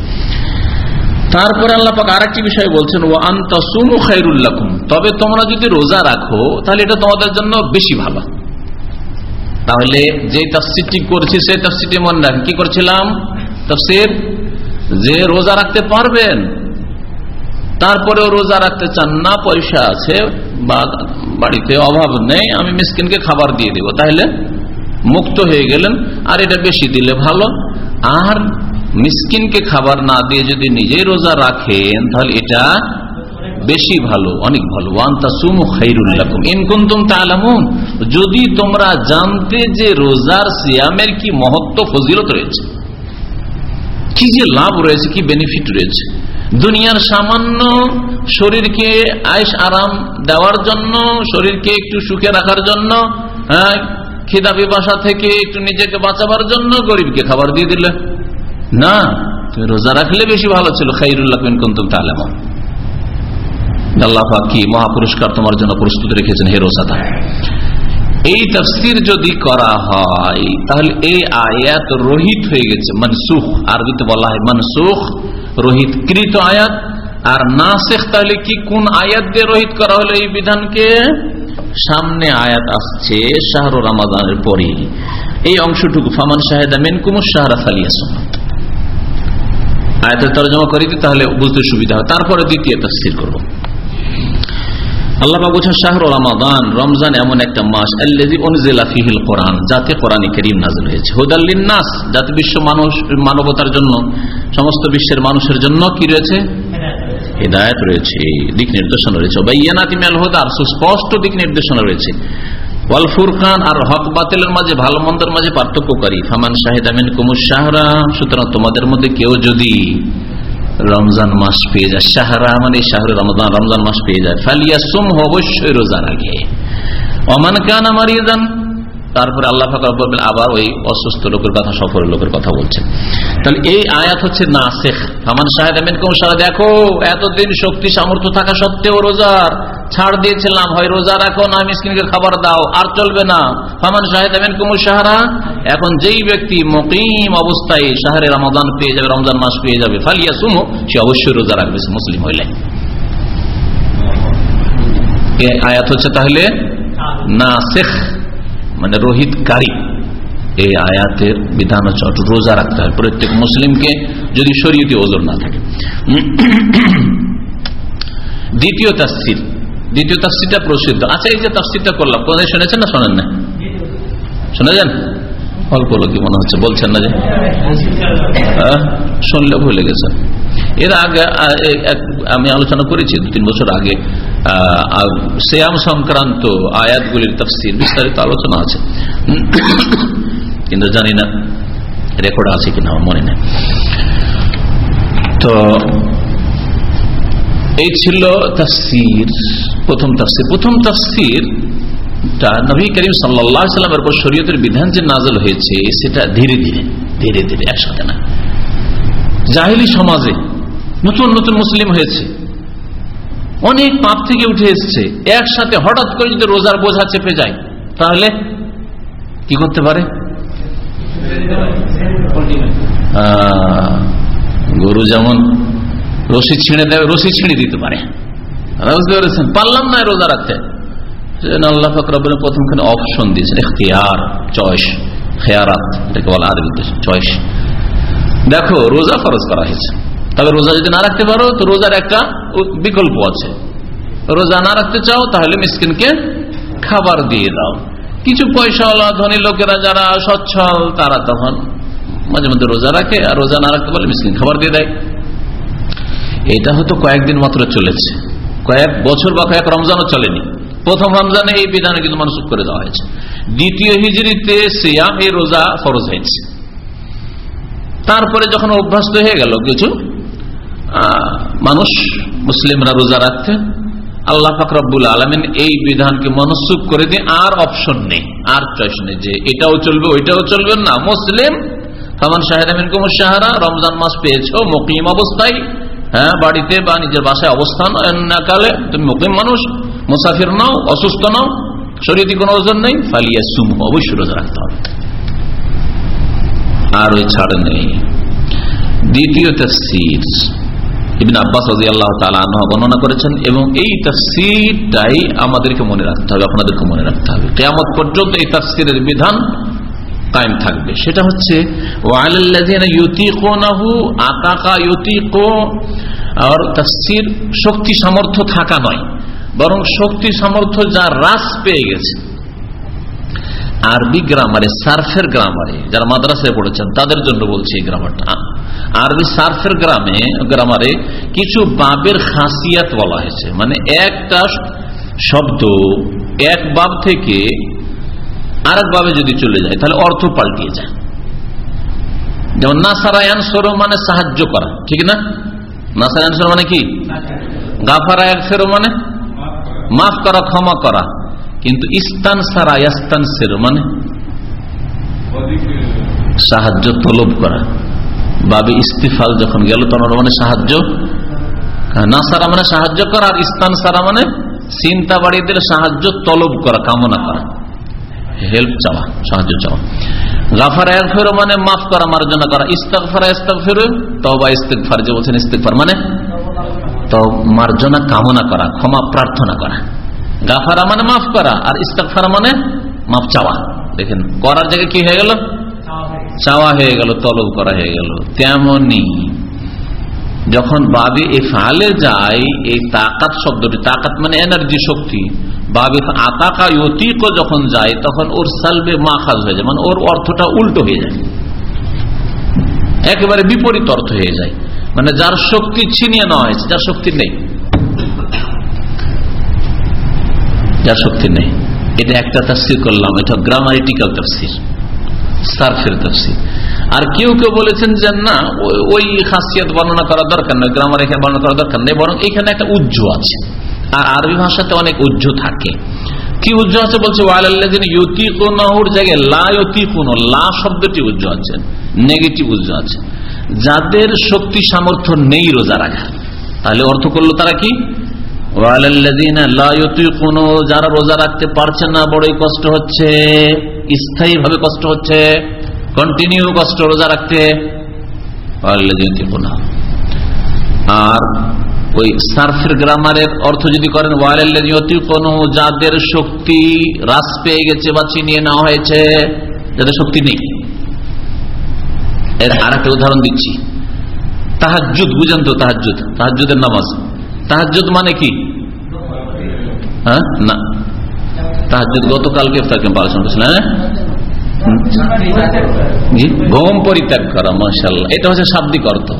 তারপরে আল্লাহ পাক আরেকটি বিষয় বলছেন ও আন্তাসুমু খাইরুল্লাকুম তবে তোমরা যদি রোজা রাখো, তাহলে এটা তোমাদের জন্য বেশি ভালো। তাহলে যে তাফসিরটি করছি, সেই তাফসিরটি মনে রাখেন। কি করছিলাম? তাফসির, যে রোজা রাখতে পারবেন, তারপরেও রোজা রাখতে চান না, পয়সা আছে, বা বাড়িতে অভাব নেই, আমি মিসকিনকে খাবার দিয়ে দেব। তাহলে মুক্ত হয়ে গেলেন, আর এটা বেশি দিলে ভালো। আর মিসকিনকে খাবার না দিয়ে যদি নিজেই রোজা রাখেন, তাহলে এটা বেশি ভালো, অনেক ভালো। যদি তোমরা জানতে যে রোজার সিয়ামের কি মহত্ব, ফজিলত রয়েছে, কি যে লাভ রয়েছে, কি বেনিফিট রয়েছে, দুনিয়ার সামান্য শরীরকে আয়স আরাম দেওয়ার জন্য, শরীরকে একটু সুখে রাখার জন্য হ্যাঁ খিদা বিবাসা থেকে একটু নিজেকে বাঁচাবার জন্য গরিবকে খাবার দিয়ে দিলে। না, তুমি রোজা রাখলে বেশি ভালো ছিল। খাইরুল্লাহ কুন্তুম তালেমন। আল্লাহ তোমার জন্য প্রস্তুত রেখেছেন হে রোজাদা এই তফসির যদি করা হয়, তাহলে এই আয়াত রোহিত হয়ে গেছে, মনসুখ। আরবিতে বলা হয় মনসুখ রোহিত কৃত আয়াত। আর না শেখ তাহলে কি কোন আয়াত দিয়ে রোহিত করা হলো এই বিধানকে? সামনে আয়াত আসছে শাহরু রামাদানের পরে এই অংশটুকু, ফামান শাহেদা মেনকুমুর শাহরা ফালিয়া সোনাত আয়াতের তর্জমা করে তাহলে বুঝতে সুবিধা হয়। তারপরে দ্বিতীয় তফসির করব। আল্লাহ বলছেন শাহর রমাদান রমজান এমন একটা মাস আল্লাজি ফিহিল কোরআন, যাতে হয়েছে। হুদাল্লিন নাস যাতে বিশ্ব মানুষ মানবতার জন্য, সমস্ত বিশ্বের মানুষের জন্য কি রয়েছে? হৃদায়ত রয়েছে, দিক নির্দেশনা রয়েছে। বাইয়ানাতি মেল হোদার সুস্পষ্ট দিক নির্দেশনা রয়েছে। আর হক মাঝে, ভালো মাঝে পার্থক্যকারী। শাহিদ আমিন কুমুর সুতরাং তোমাদের মধ্যে কেউ যদি রমজান মাস পেয়ে যায় মানে রমজান মাস পেয়ে যায় অবশ্যই রোজা রাখে অমান কান আমার তারপরে আল্লাহ ফাকর বলবেন আবার ওই অসুস্থ লোকের কথা সফরের লোকের কথা বলছেন। তাহলে এই আয়াত হচ্ছে না শেখ ফামান শাহেদ আমিন কুম সারা, দেখো, এতদিন শক্তি, সামর্থ্য থাকা সত্ত্বেও রোজার ছাড় দিয়েছিলাম। হয় রোজা রাখো, না মিসকিনকে খাবার দাও, আর চলবে না। ফামান শাহেদ আমিন কুমুর সাহারা এখন যেই ব্যক্তি মকিম অবস্থায় শাহরে রমজান পেয়ে যাবে, রমজান মাস পেয়ে যাবে ফালিয়া সুমো সে অবশ্যই রোজা রাখবে মুসলিম হইলে। আয়াত হচ্ছে তাহলে না শেখ মানে রোহিতকারী এই আয়াতের বিধান হচ্ছে রোজা রাখতে হয়। প্রত্যেক মুসলিমকে যদি শরীয়তে ওজন না থাকে। দ্বিতীয় তাস্তির দ্বিতীয় তাস্তিরটা প্রসিদ্ধ। আচ্ছা এই যে তাস্তিরটা করলাম, কোথায় শুনেছেন না শোনেন না শুনে যান অল্প লোকই মনে হচ্ছে, বলছেন না যে? শুনলে ভুলে গেছে। এর আগে আমি আলোচনা করেছি দু তিন বছর আগে। শ্যাম সংক্রান্ত আয়াতগুলির তফসির বিস্তারিত আলোচনা আছে। কিন্তু জানি না রেকর্ড আছে কিনা মনে নেই। তো, এই ছিল তফসির, প্রথম তফসির। প্রথম তফসির নবী করিম সাল্লামের উপর শরীয়তের বিধান যে নাজল হয়েছে, সেটা ধীরে ধীরে ধীরে ধীরে একসাথে না। জাহিলি সমাজে নতুন নতুন মুসলিম হয়েছে। অনেক পাপ থেকে উঠে এসছে। একসাথে হঠাৎ করে যদি রোজার বোঝা চেপে যায়, তাহলে কি করতে পারে? গরু যেমন রশি ছিঁড়ে দেবে রশি ছিঁড়ে দিতে পারে। বুঝতে পেরেছেন? পারলাম না রোজা রাখতে। আল্লাহ ফাকরাবের প্রথমখানে অপশন দিয়েছেন এখতিয়ার চয়েস খেয়ারাত, এটাকে বলা আরবিতে চয়েস দেখো, রোজা ফরজ করা হয়েছে। তবে রোজা যদি না রাখতে পারো, তো রোজার একটা বিকল্প আছে। রোজা না রাখতে চাও, তাহলে মিসকিনকে খাবার দিয়ে দাও। কিছু পয়সাওয়ালা, ধনী লোকেরা যারা সচ্ছল, তারা তখন মাঝে মধ্যে রোজা রাখে, আর রোজা না রাখতে পারলে মিসকিন খাবার দিয়ে দেয়। এটা হয়তো কয়েকদিন মাত্র চলেছে। কয়েক বছর বা কয়েক রমজানও চলেনি। প্রথম রমজানে এই বিধানে কিন্তু মানুষ করে দেওয়া হয়েছে। দ্বিতীয় হিজড়িতে সিয়াম এই রোজা ফরজ হয়েছে। তারপরে যখন অভ্যস্ত হয়ে গেল কিছু মানুষ মুসলিমরা রোজা রাখতে আল্লাহ ফাকরাবুল আলমিন এই বিধানকে মনসুখ করে দিয়ে আর অপশন নেই, আর চয়েস নেই যে এটাও চলবে, ওইটাও চলবে না। মুসলিম, ফামান শাহেদামিন কুমুর সাহারা রমজান মাস পেয়েছ মুকিম অবস্থায় হ্যাঁ বাড়িতে বা নিজের বাসায় অবস্থান কালে তুমি মুকিম মানুষ, মুসাফির নাও, অসুস্থ নাও, শরীরে কোনো ওজন নেই ফালিয়া সুম অবশ্যই রোজা রাখতে হবে। আর ওই ছাড় নেই। দ্বিতীয় তফসির ইবিন আব্বাস রাজি আল্লাহ তালা বর্ণনা করেছেন, এবং এই তফসিরটাই আমাদেরকে মনে রাখতে হবে, আপনাদেরকে মনে রাখতে হবে। কেয়ামত পর্যন্ত এই তফসিরের বিধান কায়েম থাকবে। সেটা হচ্ছে আর তাফসীর শক্তি সামর্থ্য থাকা নয়, বরং শক্তি সামর্থ্য যা হ্রাস পেয়ে গেছে। আরবি গ্রামারে সার্ফের গ্রামারে যারা মাদ্রাসায় পড়েছেন তাদের জন্য বলছি এই গ্রামারটা। আরবি সার্ফের গ্রামে গ্রামারে কিছু বাবের খাসিয়াত বলা হয়েছে। মানে একটা শব্দ এক বাব থেকে আরেক ভাবে যদি চলে যায় তাহলে অর্থ পাল্টিয়ে যায়। যেমন নাসারায়ান সরো মানে সাহায্য করা ঠিক না? নাসারায়ান সরো মানে কি? গাফারায়ান ফেরো মানে মাফ করা ক্ষমা করা। কিন্তু ইস্তান সারা ইয়াস্তান সেরো মানে সাহায্য তলব করা। বাবে ইস্তিফাল যখন গেল, তখন মানে সাহায্য নাসারা মানে সাহায্য করা, আর ইস্তান সারা মানে চিন্তা বাড়িয়ে দিলে সাহায্য তলব করা, কামনা করা। হেল্প চাওয়া, সাহায্য চাওয়া। গাফার ফেরো মানে মাফ করা, মার্জনা করা। ইস্তাকফারা ইস্তাক ফেরো তবা ইস্তেকফার যে বলছেন ইস্তেকফার মানে তো মার্জনা, কামনা করা, ক্ষমা প্রার্থনা করা। গাফারা মানে মাফ করা আর ইস্তাকফারা মানে মাফ চাওয়া। দেখেন, করার জায়গায় কি হয়ে গেল? চাওয়া হয়ে গেল, তলব করা হয়ে গেল। তেমনি যখন বাবে ফালে যায়, এই তাকাত শব্দটি, তাকাত মানে এনার্জি শক্তি, বাবে আতাকা অতিক যখন যায়, তখন ওর সালবে মাখাজ হয়ে যায় মানে ওর অর্থটা উল্টো হয়ে যায়। একেবারে বিপরীত অর্থ হয়ে যায়। মানে যার শক্তি ছিনিয়ে নেওয়া হয়েছে, যার শক্তি নেই। যার শক্তি নেই। এটা একটা তাফসির করলাম, এটা গ্রামারিটিক্যাল তাফসির, সার্ফের তাফসির। আর কেউ কেউ বলেছেন যে না, ওই- খাসিয়াত বর্ণনা করা দরকার নয় গ্রামার এখানে বর্ণনা করা দরকার নেই, বরং এখানে একটা উজ্জ আছে। আর আরবি ভাষাতে অনেক উজ্জ থাকে। কি উজ্জ আছে বলছে, ওয়ালাল্লাযিনা ইউতিকুনাহুর জায়গায় লা ইউতিকুন, লা শব্দটি উজ্জ আছে নেগেটিভ উজ্জ আছে। যাদের শক্তি সামর্থ্য নেই রোজা রাখা তাহলে অর্থ করল তারা কি? যারা রোজা রাখতে পারছে না, বড়ই কষ্ট হচ্ছে স্থায়ী ভাবে কষ্ট হচ্ছে কন্টিনিউ কষ্ট রোজা রাখতে। আর ওই সার্ফের গ্রামারের অর্থ যদি করেন কোন যাদের শক্তি হ্রাস পেয়ে গেছে বা চিনিয়ে নেওয়া হয়েছে, যাদের শক্তি নেই। এর আর একটা উদাহরণ দিচ্ছি। তাহাজুদ বুঝেন তো তাহাজুদ তাহাজুদের নামাজ। তাহাজুদ মানে কি? হ্যাঁ? না। তাহাজুদ গতকালকে আলোচনা করছিলেন হ্যাঁ? ঘুম পরিত্যাগ করা মাসাল্লাহ এটা হচ্ছে শাব্দিক অর্থ।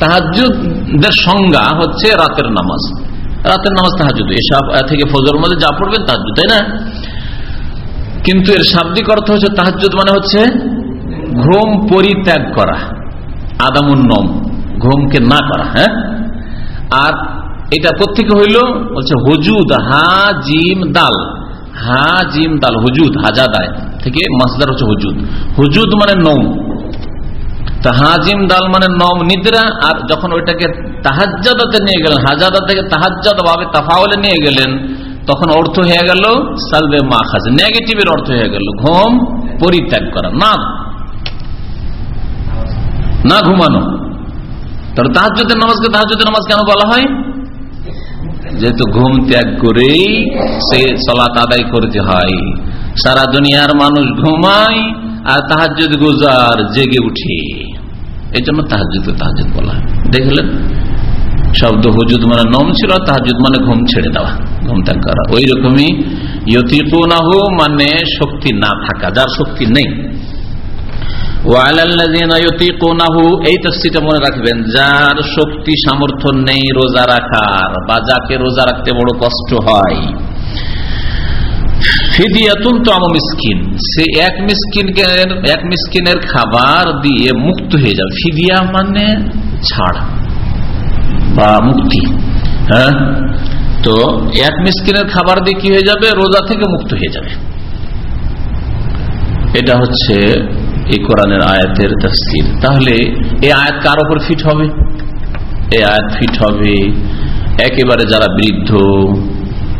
তাহাজুদের সংজ্ঞা হচ্ছে রাতের নামাজ। রাতের নামাজ তাহাজুদ এসব থেকে ফজর মধ্যে যা পড়বেন তাহাজুদ তাই না? কিন্তু এর শাব্দিক অর্থ হচ্ছে তাহাজুদ মানে হচ্ছে ঘুম পরিত্যাগ করা আদামুন্নম ঘুমকে না করা হ্যাঁ? আর এটা কোথেকে হইল? বলছে, হুজুদ, হা, জিম, দাল। হা, জিম, দাল, হুজুদ হাজাদায় থেকে মাসদার হচ্ছে হুজুদ। হুজুদ মানে নম। তাহাজিম দাল মানে নম, নিদ্রা, আর যখন ওইটাকে তাহাজাদাতে নিয়ে গেলেন হাজাদা থেকে তাহাজাদ ভাবে তাফাওলে নিয়ে গেলেন, তখন অর্থ হয়ে গেল সালবে মাখাজ। নেগেটিভের অর্থ হয়ে গেল ঘুম পরিত্যাগ করা। না না ঘুমানো। তাহলে তাহাজুদের নামাজকে তাহাজুদের নামাজ কেন বলা হয়? যেহেতু ঘুম ত্যাগ করেই সে সলাত আদায় করতে হয়। সারা দুনিয়ার মানুষ ঘুমায় আর তাহাজুদ গুজার জেগে উঠে। এই জন্য তাহাজুদ তাহাজুদ বলা দেখলেন? শব্দ হুজুদ মানে নম ছিল তাহাজুদ মানে ঘুম ছেড়ে দেওয়া, ঘুম ত্যাগ করা। ওই রকমই ইয়তিকুনাহু মানে শক্তি না থাকা, যার শক্তি নেই। যার শক্তি, সামর্থ্য নেই রোজা রাখার বা যাকে রোজা রাখতে বড় কষ্ট হয়। এক মিসকিনের খাবার দিয়ে মুক্ত হয়ে যাবে। ফিদিয়া মানে ছাড় বা মুক্তি হ্যাঁ? তো এক মিসকিনের খাবার দিয়ে কি হয়ে যাবে? রোজা থেকে মুক্ত হয়ে যাবে। এটা হচ্ছে এই কোরআনের আয়াতের তফসির। তাহলে এই আয়াত কার ওপর ফিট হবে? এই আয়াত ফিট হবে একেবারে যারা বৃদ্ধ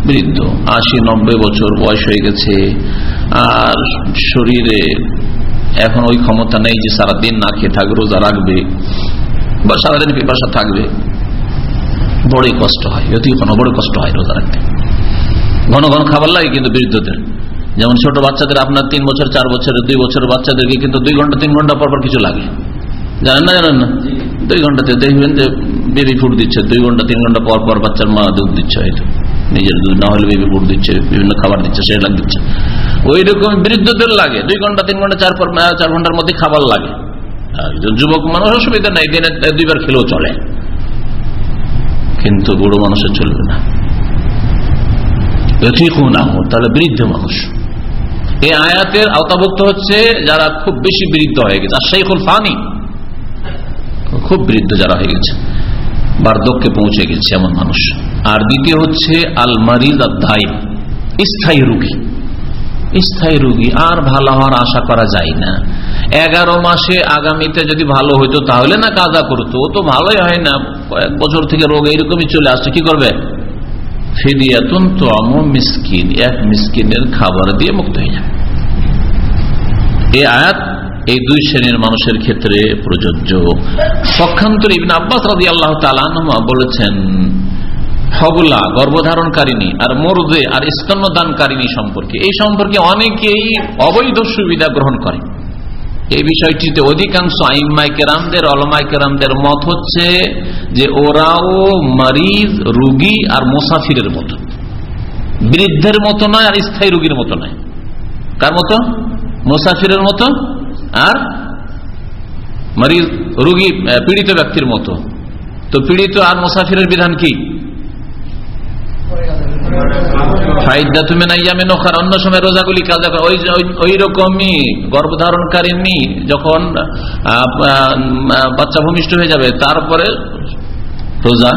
বৃদ্ধ, আশি, নব্বই বছর বয়স হয়ে গেছে, আর শরীরে এখন ওই ক্ষমতা নেই যে সারাদিন না খেয়ে থাকবে রোজা রাখবে বা সারাদিন পিপাসা থাকবে। বড়ই কষ্ট হয় অতি কোনো বড় কষ্ট হয় রোজা রাখতে। ঘন ঘন খাবার লাগে কিন্তু বৃদ্ধদের। যেমন ছোট বাচ্চাদের আপনার তিন বছর, চার বছরের, দুই বছরের বাচ্চাদেরকে কিন্তু দুই ঘণ্টা, তিন ঘণ্টা পর পর কিছু লাগে। জানেন না জানেন না? দুই ঘন্টাতে দেখবেন যে বেবি ফুড দিচ্ছে, দুই ঘণ্টা, তিন ঘণ্টা পর পর বাচ্চার মা দুধ দিচ্ছে হয়তো নিজের দুধ না হলে বেবি ফুড দিচ্ছে, বিভিন্ন খাবার দিচ্ছে সেটা দিচ্ছে। ওই রকম বৃদ্ধদের লাগে, দুই ঘণ্টা, তিন ঘণ্টা, চার পর, চার ঘণ্টার মধ্যে খাবার লাগে। যুবক মানুষ, অসুবিধা নেই, দিনে দুইবার খেলেও চলে। কিন্তু বুড়ো মানুষের চলবে না। তাহলে বৃদ্ধ মানুষ। এই আয়াতের আওতাভুক্ত হচ্ছে যারা খুব বেশি বৃদ্ধ হয়ে গেছে। আর শেখুল ফানি খুব বৃদ্ধ যারা হয়ে গেছে। বার্ধক্যে পৌঁছে গেছে এমন মানুষ। আর দ্বিতীয় হচ্ছে আল মারিদ আদাই স্থায়ী রুগী। স্থায়ী রুগী। আর ভালো হওয়ার আশা করা যায় না। এগারো মাসে আগামীতে যদি ভালো হইতো তাহলে না কাজা করতো। ও তো ভালোই হয় না। কয়েক বছর থেকে রোগ এইরকমই চলে আসছে। কি করবে? ফিদিয়াতুন তো আম মিসকিন, এক মিসকিনের খাবার দিয়ে মুক্ত হয়ে যাবে এই আয়াত এই দুই শ্রেণির মানুষের ক্ষেত্রে প্রযোজ্য। পক্ষান্তর ইবিন আব্বাস রাজি আল্লাহ তালানমা বলেছেন হবলা গর্ভধারণকারিনী আর মরদে আর স্তন্যদানকারিনী সম্পর্কে। এই সম্পর্কে অনেকেই অবৈধ সুবিধা গ্রহণ করে এই বিষয়টিতে অধিকাংশ আইমাইকেরামদের অলমাইকেরামদের মত হচ্ছে যে ওরাও মারিজ, রুগী আর মুসাফিরের মতো। বৃদ্ধের মতো নয় আর স্থায়ী রুগীর মতো নয়। কার মতো? মুসাফিরের মতো আর মারিজ, রুগী পীড়িত ব্যক্তির মতো। তো পীড়িত আর মুসাফিরের বিধান কি? অন্য সময় রোজাগুলি কাজা করে। ওই রকমই গর্ভধারণকারী যখন বাচ্চা ভূমিষ্ঠ হয়ে যাবে, তারপরে রোজা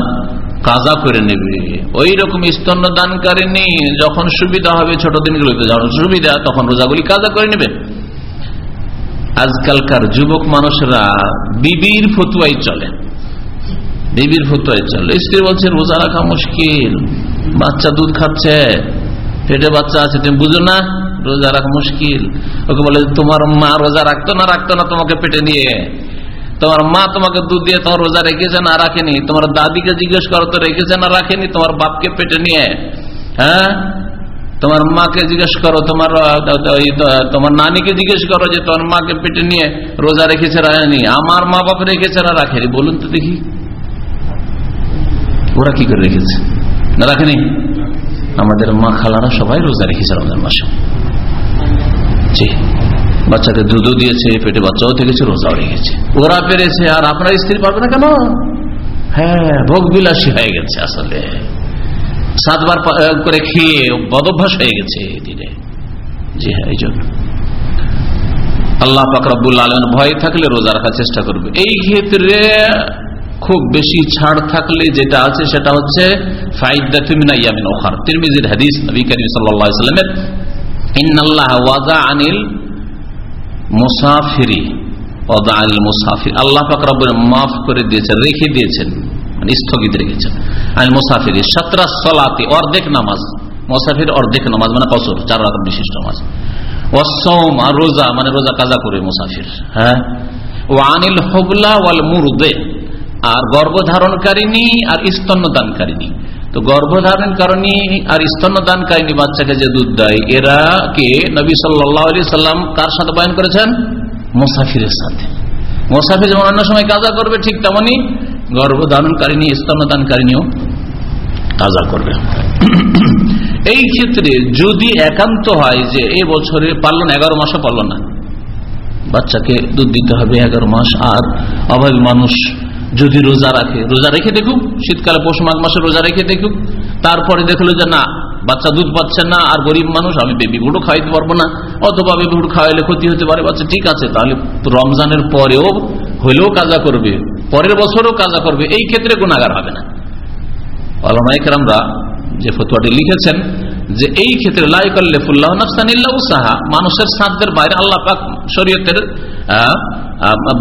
কাজা করে নেবে। ওই রকম স্তন্য দানকারিনী যখন সুবিধা হবে ছোট দিনগুলোতে যখন সুবিধা, তখন রোজাগুলি কাজা করে নেবে। আজকালকার যুবক মানুষরা বিবির ফতুয়াই চলে। বিবির ফতুয়াই চলে। স্ত্রী বলছে, রোজা রাখা মুশকিল। বাচ্চা দুধ খাচ্ছে। পেটে বাচ্চা আছে, তুমি বুঝো না? রোজা রাখা মুশকিল। ওকে বলে, তোমার মা রোজা রাখতো না রাখতো না তোমাকে পেটে নিয়ে? তোমার মা তোমাকে দুধ দিয়ে তোমার রোজা রেখেছে না রাখেনি? তোমার দাদিকে জিজ্ঞেস করো, তো রেখেছে না রাখেনি তোমার বাপকে পেটে নিয়ে? হ্যাঁ? তোমার মাকে জিজ্ঞেস করো, তোমার তোমার নানিকে জিজ্ঞেস করো যে তোমার মাকে পেটে নিয়ে রোজা রেখেছে রাখেনি? আমার মা বাপ রেখেছে না রাখেনি? বলুন তো দেখি। ওরা কি করে রেখেছে? না রাখেনি? আমাদের মা খালারা সবাই রোজা রেখেছে রমজান মাসে। জি। বাচ্চাদের দুধও দিয়েছে, পেটে বাচ্চাও থেকেছে, রোজাও রেখেছে। ওরা পেরেছে, আর আপনার স্ত্রী পারবে না কেন? হ্যাঁ ভোগ বিলাসী হয়ে গেছে আসলে। সাতবার করে খেয়ে বদভ্যাস হয়ে গেছে দিনে। জি হ্যাঁ এই জন্য। আল্লাহ ফাকরাবুল আলম ভয় থাকলে রোজা রাখার চেষ্টা করবে। এই ক্ষেত্রে খুব বেশি ছাড় থাকলে যেটা আছে সেটা হচ্ছে আনিল মুসাফিরি আনিল মুসাফির। আল্লাহ মাফ করে দিয়েছেন, রেখে দিয়েছেন মানে স্থগিত রেখেছেন। আনিল মুসাফিরি অর্ধেক নামাজ। মুসাফির অর্ধেক নামাজ মানে চার বিশিষ্ট নামাজ। ওয়াসম আর রোজা মানে রোজা কাজা করে মুসাফির। হ্যাঁ। ও আনিল হবলা ওয়াল মুরদে আর গর্ভধারণকারিনী আর স্তন্যদানকারিনী তো গর্ভধারণ কারণী আর স্তন্যদানকারী বাচ্চাকে যে দুধ দেয়, এরা কে? নবী সাল্লাহ সাল্লাম কার সাথে বয়ন করেছেন? মোসাফিরের সাথে। মোসাফির যেমন অন্য সময় কাজা করবে, ঠিক তেমনই গর্ভধারণকারিনী স্তন্যদানকারিনীও কাজা করবে। এই ক্ষেত্রে যদি একান্ত হয় যে এ বছরে পারল না এগারো মাসও পারল না, বাচ্চাকে দুধ দিতে হবে এগারো মাস, আর অভাবী মানুষ যদি রোজা রাখে, রোজা রেখে দেখুক, শীতকালে পৌষ মাঘ মাসে রোজা রেখে দেখুক, তারপরে দেখল যে না, বাচ্চা দুধ পাচ্ছে না, আর গরিব মানুষ, আমি বেবি গুঁড়ো খাওয়াইতে পারব না, অথবা বেবি গুঁড়ো খাওয়াইলে ক্ষতি হতে পারে, বাচ্চা ঠিক আছে, তাহলে রমজানের পরেও হলেও কাজা করবে, পরের বছরও কাজা করবে, এই ক্ষেত্রে গুণাগার হবে না। আলমাইকরামরা যে ফতুয়াটি লিখেছেন, যে এই ক্ষেত্রে সাহা মানুষের সাধ্যের বাইরে আল্লাহ পাক শরীয়তের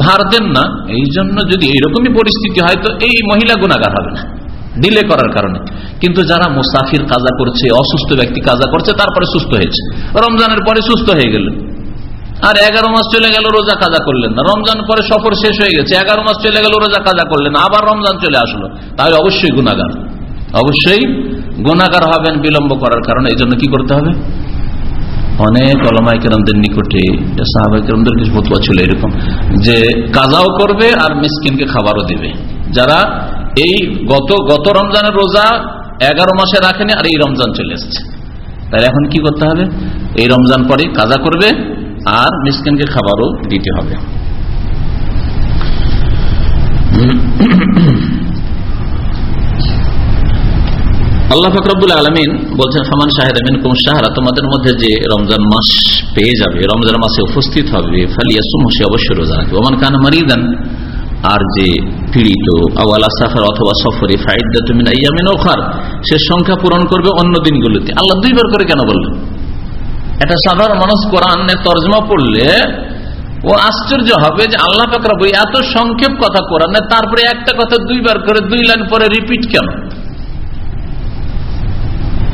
ভার দেন না। এই জন্য যদি এইরকমই পরিস্থিতি হয়, তো এই মহিলা গুণাগার হবে না। ডিলে করার কারণে। কিন্তু যারা মুসাফির কাজা করছে, অসুস্থ ব্যক্তি কাজা করছে, তারপরে সুস্থ হয়েছে। রমজানের পরে সুস্থ হয়ে গেল। আর এগারো মাস চলে গেল, রোজা কাজা করলেন না। রমজান পরে সফর শেষ হয়ে গেছে। এগারো মাস চলে গেল, রোজা কাজা করলেন আবার রমজান চলে আসলো। তাহলে অবশ্যই গুণাগার। অবশ্যই গুণাগার হবেন, বিলম্ব করার কারণে। এই জন্য কি করতে হবে? অনেক অলমাইকেরামদের নিকটে সাহাবাইকেরামদের কিছু ফতুয়া ছিল এরকম, যে কাজাও করবে আর মিসকিনকে খাবারও দেবে। যারা এই গত গত রমজানের রোজা এগারো মাসে রাখেনি আর এই রমজান চলে এসছে। তাহলে এখন কি করতে হবে? এই রমজান পরে কাজা করবে আর মিসকিনকে খাবারও দিতে হবে। আল্লাহ ফকরাবুল আলমিন বলছেন, ফামান শাহেদ আমিন কুম সাহারা তোমাদের মধ্যে যে রমজান মাস পেয়ে যাবে, রমজান মাসে উপস্থিত হবে ফালিয়া সুমসে অবশ্যই রোজা রাখবে। ওমান কান মারিদান, আর যে পীড়িত, আওয়ালা সাফার অথবা সফরে ফাইদা তুমি ইয়ামিন ওখার সে সংখ্যা পূরণ করবে অন্য দিনগুলোতে। আল্লাহ দুইবার করে কেন বললেন? একটা সাধারণ মানুষ কোরআনের তর্জমা পড়লে ও আশ্চর্য হবে যে আল্লাহ পাকরা বই এত সংক্ষেপ কথা কোরআনে, তারপরে একটা কথা দুইবার করে, দুই লাইন পরে রিপিট কেন?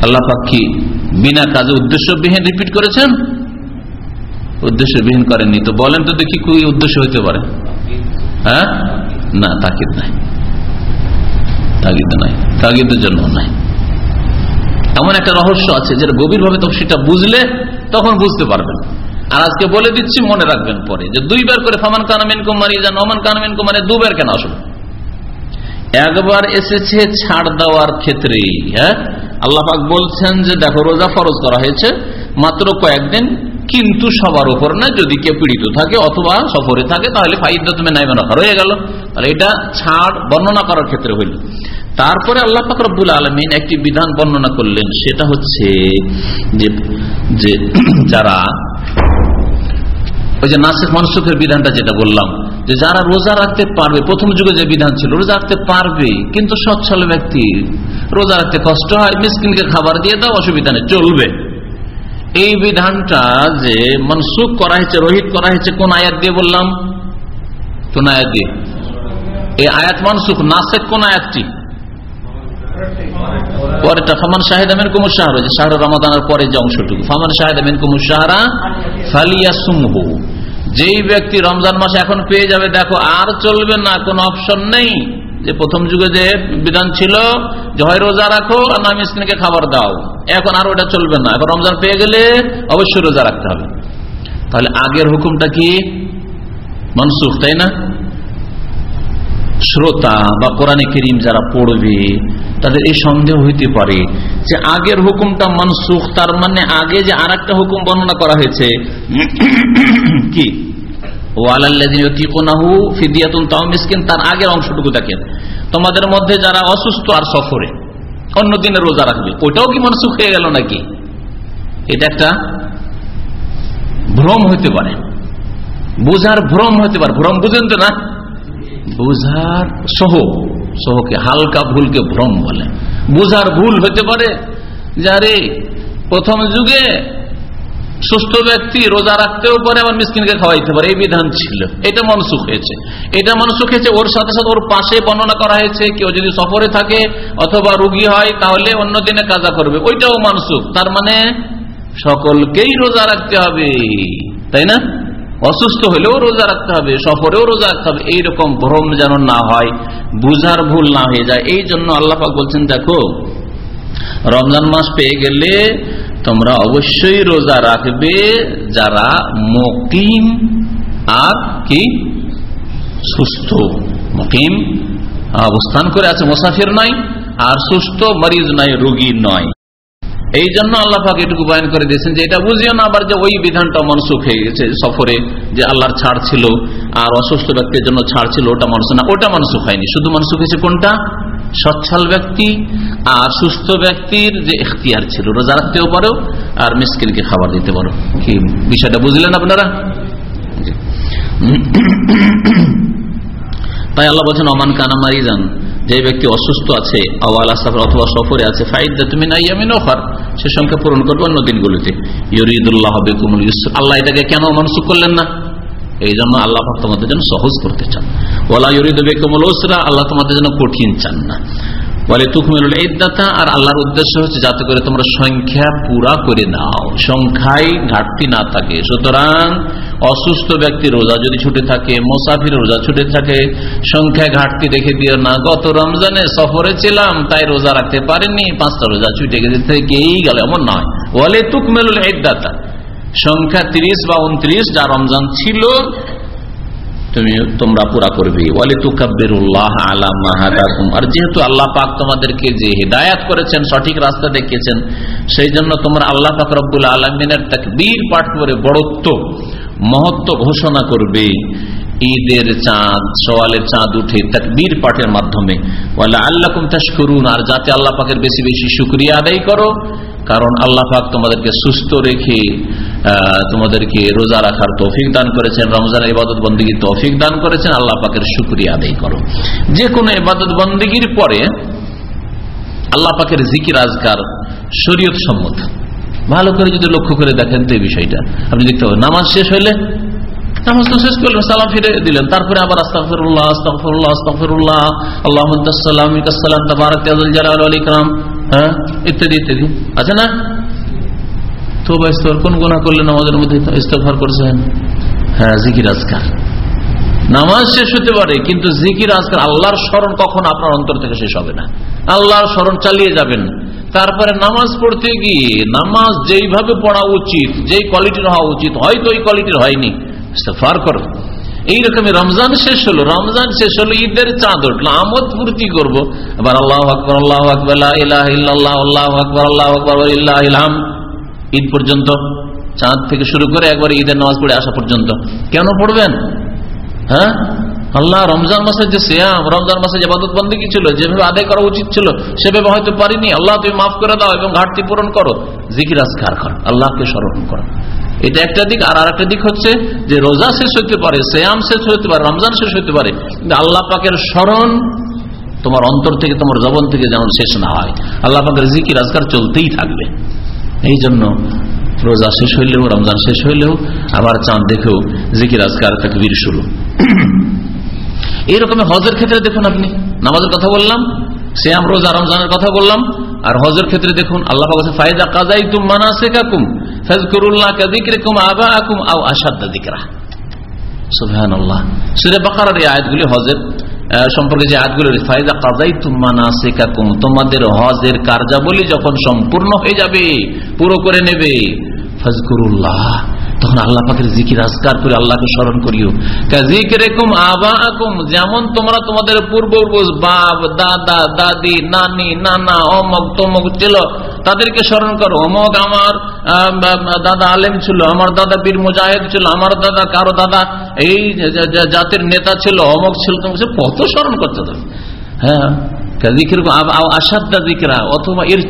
আল্লাহ বিনা কাজে উদ্দেশ্যবিহীন রিপিট করেছেন? উদ্দেশ্যবিহীন করেননি। তো বলেন তো দেখি কি উদ্দেশ্য হইতে পারে। হ্যাঁ? না তাকিদ নাই। তাগিদ নাই। তাগিদের জন্য নাই। এমন একটা রহস্য আছে যেটা গভীরভাবে তো সেটা বুঝলে তখন বুঝতে পারবেন। আর আজকে বলে দিচ্ছি মনে রাখবেন পরে যে দুইবার করে ফামান কানামিন কুমারী যান অমান কানামিন কুমারে দুবার কেন আসবে? একবার এসেছে ছাড় দেওয়ার ক্ষেত্রে হ্যাঁ? আল্লাহাক বলছেন যে দেখো, রোজা ফরজ করা হয়েছে, মাত্র কয়েকদিন, কিন্তু সবার উপর না, যদি কেউ পীড়িত থাকে অথবা সফরে থাকে, তাহলে ফাইদা তুমি নাই রাখা রয়ে গেল। তাহলে এটা ছাড় বর্ণনা করার ক্ষেত্রে হইল। তারপরে আল্লাহ ফাকরুল আলমিন একটি বিধান বর্ণনা করলেন, সেটা হচ্ছে যে যারা ওই যে নাসিক মানুষের বিধানটা যেটা বললাম, যে যারা রোজা রাখতে পারবে, প্রথম যুগে যে বিধান ছিল, রোজা রাখতে পারবে, কিন্তু সচ্ছল ব্যক্তি রোজা রাখতে কষ্ট হয়, মিসকিনকে খাবার দিয়ে দাও, অসুবিধা নেই, চলবে। এই বিধানটা যে মনসুখ করা হয়েছে, রোহিত করা হয়েছে, কোন আয়াত দিয়ে বললাম? কোন আয়াত দিয়ে? এই আয়াত মনসুখ, নাসেক কোন আয়াতটি? পরেটা ফামান কুমুর শাহর রমাদানের যে অংশটুকু। ফামান কুমুর ফালিয়া যেই ব্যক্তি রমজান মাসে এখন পেয়ে যাবে, দেখো আর চলবে না, কোনো অপশন নেই। যে প্রথম যুগে যে বিধান ছিল যে হয় রোজা রাখো আর না মিসকিনকে খাবার দাও। এখন আর ওটা চলবে না। এখন রমজান পেয়ে গেলে অবশ্যই রোজা রাখতে হবে। তাহলে আগের হুকুমটা কি? মনসুখ, তাই না? শ্রোতা বা কোরআনে করিম যারা পড়বে, তাদের এই সন্দেহ হইতে পারে যে আগের হুকুমটা মনসুখ, তার মানে আগে যে আর একটা হুকুম বর্ণনা করা হয়েছে, কি? তার আগের অংশটুকু তোমাদের মধ্যে যারা অসুস্থ আর সফরে রোজা রাখবে, ওইটাও কি হয়ে গেল নাকি? এটা একটা ভ্রম পারে। বোঝার ভ্রম হতে পারে। ভ্রম বুঝেন তো না? বোঝার সহ, সহকে হালকা ভুলকে ভ্রম বলে। বুঝার ভুল হতে পারে যারে প্রথম যুগে সুস্থ ব্যক্তি রোজা রাখতেও পারে, আবার মিসকিনকে খাওয়াইতে পারে। এই বিধান ছিল। এটা মনসুখ হয়েছে। এটা মনসুখ হয়েছে, ওর সাথে সাথে ওর পাশে বর্ণনা করা হয়েছে, কেউ যদি সফরে থাকে অথবা রুগী হয়, তাহলে অন্য দিনে কাজা করবে। ওইটাও মনসুখ। তার মানে সকলকেই রোজা রাখতে হবে। তাই না? অসুস্থ হলেও রোজা রাখতে হবে, সফরেও রোজা রাখতে হবে, এইরকম ভ্রম যেন না হয়, বুঝার ভুল না হয়ে যায়, এই জন্য আল্লাহাক বলছেন, দেখো, রমজান মাস পেয়ে গেলে তোমরা অবশ্যই রোজা রাখবে যারা মকিম আর কি? সুস্থ। মকিম অবস্থান করে আছে, মুসাফির নয় আর সুস্থ, মরিজ নয় রোগী নয়। এই জন্য আল্লাহাক এটুকু বয়ান করে দিয়েছেন যে এটা বুঝিও না, আবার যে ওই বিধানটা মনসুখ হয়ে গেছে সফরে, যে আল্লাহর ছাড় ছিল আর অসুস্থ ব্যক্তির জন্য ছাড় ছিল, ওটা মানুষ না, ওটা মনসুখ হয়নি। শুধু মনসুখ হয়েছে কোনটা? সচ্ছল ব্যক্তি আর সুস্থ ব্যক্তির যে এখতিয়ার ছিল, রোজা রাখতেও পারো আর মিসকিনকে খাবার দিতে পারো। কি বিষয়টা বুঝলেন আপনারা? তাই আল্লাহ বলছেন অমান কানা মারি যান যে ব্যক্তি অসুস্থ আছে, আওয়াল আসাফর অথবা সফরে আছে ফাইদা তুমি না ইয়ামিন অফার সে সংখ্যা পূরণ করবে অন্য দিনগুলিতে। ইউরিদুল্লাহ বেকুমুল ইউসুফ আল্লাহ এটাকে কেন মনসুখ করলেন না? এই জন্য আল্লাহ তোমাদের জন্য সহজ করতে চান। ওলা ইউরিদ বেকুমুল ওসরা আল্লাহ তোমাদের জন্য কঠিন চান না। বলে তুকমিলুল ইদ্দাতা, আর আল্লাহর উদ্দেশ্য হচ্ছে যাতে করে তোমরা সংখ্যা পুরা করে নাও, সংখ্যায় ঘাটতি না থাকে। সুতরাং অসুস্থ ব্যক্তি রোজা যদি ছুটে থাকে, মোসাফির রোজা ছুটে থাকে, সংখ্যায় ঘাটতি দেখে দিও না। গত রমজানে সফরে ছিলাম, তাই রোজা রাখতে পারেনি, পাঁচটা রোজা ছুটে গেছে, থেকেই গেল, এমন নয়। বলে তুকমেলুল ইদ্দাতা, সংখ্যা তিরিশ বা উনত্রিশ যা রমজান ছিল তুমি তোমরা পুরা করবে। আর যেহেতু আল্লাহ পাক তোমাদেরকে যে হেদায়াত করেছেন, সঠিক রাস্তা দেখিয়েছেন, সেই জন্য তোমরা আল্লাহ পাক রব্বুল আলমিনের বীর পাঠ করে বড়ত্ব, মহত্ব ঘোষণা করবে। ঈদের চাঁদ, সওয়ালের চাঁদ উঠে বীর পাঠের মাধ্যমে। আল্লাহ করুন আর যাতে আল্লাহ পাকের বেশি বেশি শুক্রিয়া আদায় করো, কারণ আল্লাহ পাক তোমাদেরকে সুস্থ রেখে তোমাদেরকে রোজা রাখার তৌফিক দান করেছেন রমজানের ইবাদত বন্দীগী তৌফিক দান করেছেন, আল্লাহ পাকের শুক্রিয়া আদায় করো। যে কোনো ইবাদত বন্দীগীর পরে আল্লাহ পাকের জিকির আজকার শরীয়ত সম্মত ভালো করে যদি লক্ষ্য করে দেখেন তো এই বিষয়টা। আপনি দেখতে পাবেন, নামাজ শেষ হইলে নামাজ তো শেষ করলেন, সালাম ফিরে দিলেন। তারপরে আবার আস্তাফরুল্লাহ আস্তাফরুল্লাহ আস্তাফরুল্লাহ আল্লাহ সালাম তাবারক জালাল আলাইকরাম হ্যাঁ ইত্যাদি ইত্যাদি। আছে না? তো ইস্তফার কোন গুণা করলেন আমাদের মধ্যে ইস্তফার করছেন? হ্যাঁ জিকির আজকার। নামাজ শেষ হতে পারে, কিন্তু জিকির আজকার, আল্লাহর স্মরণ কখন আপনার অন্তর থেকে শেষ হবে না। আল্লাহর স্মরণ চালিয়ে যাবেন। তারপরে নামাজ পড়তে গিয়ে, নামাজ যেইভাবে পড়া উচিত, যেই কোয়ালিটির হওয়া উচিত, হয়তো ওই কোয়ালিটির হয়নি। ইস্তফার করো। এইরকমই রমজান শেষ হলো। রমজান শেষ হলো, ঈদের চাঁদ উঠল আমদ পূর্তি করব। আবার আল্লাহ আকবর আল্লাহ আকবর আল্লাহ আকবর আল্লাহ আকবর ইলাম ঈদ পর্যন্ত, চাঁদ থেকে শুরু করে একবার ঈদের নামাজ পড়ে আসা পর্যন্ত। কেন পড়বেন? হ্যাঁ? আল্লাহ, রমজান মাসের যে শ্যাম রমজান মাসে যে বাদত বন্দী ছিল, যেভাবে আদায় করা উচিত ছিল, সেভাবে হয়তো পারিনি। আল্লাহ, তুমি মাফ করে দাও এবং ঘাটতি পূরণ করো। জিকির আজকার করো। আল্লাহকে স্মরণ করো। এটা একটা দিক, আর একটা দিক হচ্ছে যে রোজা শেষ হতে পারে শ্যাম শেষ হতে পারে, রমজান শেষ হতে পারে, কিন্তু আল্লাহ পাকের স্মরণ তোমার অন্তর থেকে, তোমার জবন থেকে যেমন শেষ না হয়। আল্লাহ পাকের জিকির আজকার চলতেই থাকবে। এই জন্য রোজা শেষ হইলেও, রমজান শেষ হইলেও, আবার চাঁদ দেখেও জিকির আজকার বীর শুরু। এইরকম হজের ক্ষেত্রে দেখুন আপনি, নামাজের কথা বললাম শ্যাম রোজা, রমজানের কথা বললাম, আর হজের ক্ষেত্রে দেখুন, আল্লাহ ফায়দা কাজাই তুম মানা শেখাকুম সম্পর্কে যে তুমানা তোমাদের হজের কার্যাবলী যখন সম্পূর্ণ হয়ে যাবে, পুরো করে নেবে। ফজকুরুল্লাহ তখন আল্লাহ পাকের জিকির, আজকার করে আল্লাহকে স্মরণ করিও। জিকিরেকুম আবা আকুম যেমন তোমরা তোমাদের পূর্বপুরুষ, বাপ, দাদা, দাদি, নানি, নানা, অমক, তমক ছিল তাদেরকে স্মরণ করো। অমক আমার দাদা আলেম ছিল, আমার দাদা বীর মুজাহিদ ছিল, আমার দাদা, কারও দাদা, এই জাতির নেতা ছিল, অমক ছিল কত স্মরণ করতে হবে হ্যাঁ আসাদা দিকরা অথবা এর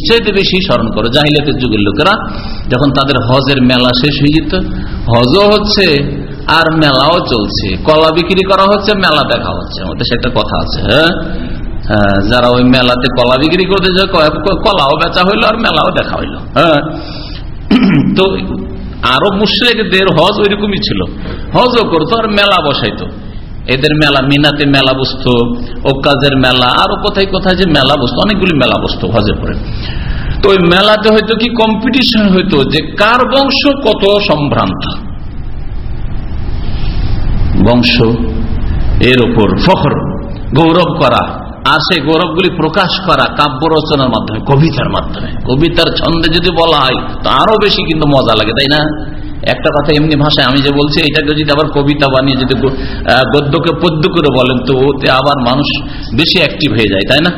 বেশি বেশি স্মরণ যুগের লোকেরা, যখন তাদের হজের মেলা শেষ হয়ে যেত, হজও হচ্ছে, আর মেলাও চলছে। কলা বিক্রি করা হচ্ছে, মেলা দেখা হচ্ছে। আমাদের কথা আছে হ্যাঁ? যারা ওই মেলাতে কলা বিক্রি করতে যায় কলাও বেচা হইল আর মেলাও দেখা হইল। হ্যাঁ। তো আরও মুশ্রেকদের হজ ওইরকমই ছিল। হজও করতো আর মেলা বসাইতো। এদের মেলা, মিনাতে মেলা বসত, ওকাজের মেলা, আরও কোথায় কোথায় যে মেলা বসতো, অনেকগুলি মেলা বসতো হজে পরে। তো ওই মেলাতে হয়তো কি কম্পিটিশন হইতো যে কার বংশ কত সম্ভ্রান্ত? বংশ, এর ওপর ফখর, গৌরব করা আর সেই গৌরবগুলি প্রকাশ করা কাব্য রচনার মাধ্যমে, কবিতার মাধ্যমে। কবিতার ছন্দে যদি বলা হয়, তো আরও বেশি কিন্তু মজা লাগে, তাই না? একটা কথা এমনি ভাষায় আমি যে বলছি, এটাকে যদি আবার কবিতা বানিয়ে যদি গদ্যকে পদ্য করে বলেন, তো ওতে আবার মানুষ বেশি অ্যাক্টিভ হয়ে যায়, তাই না?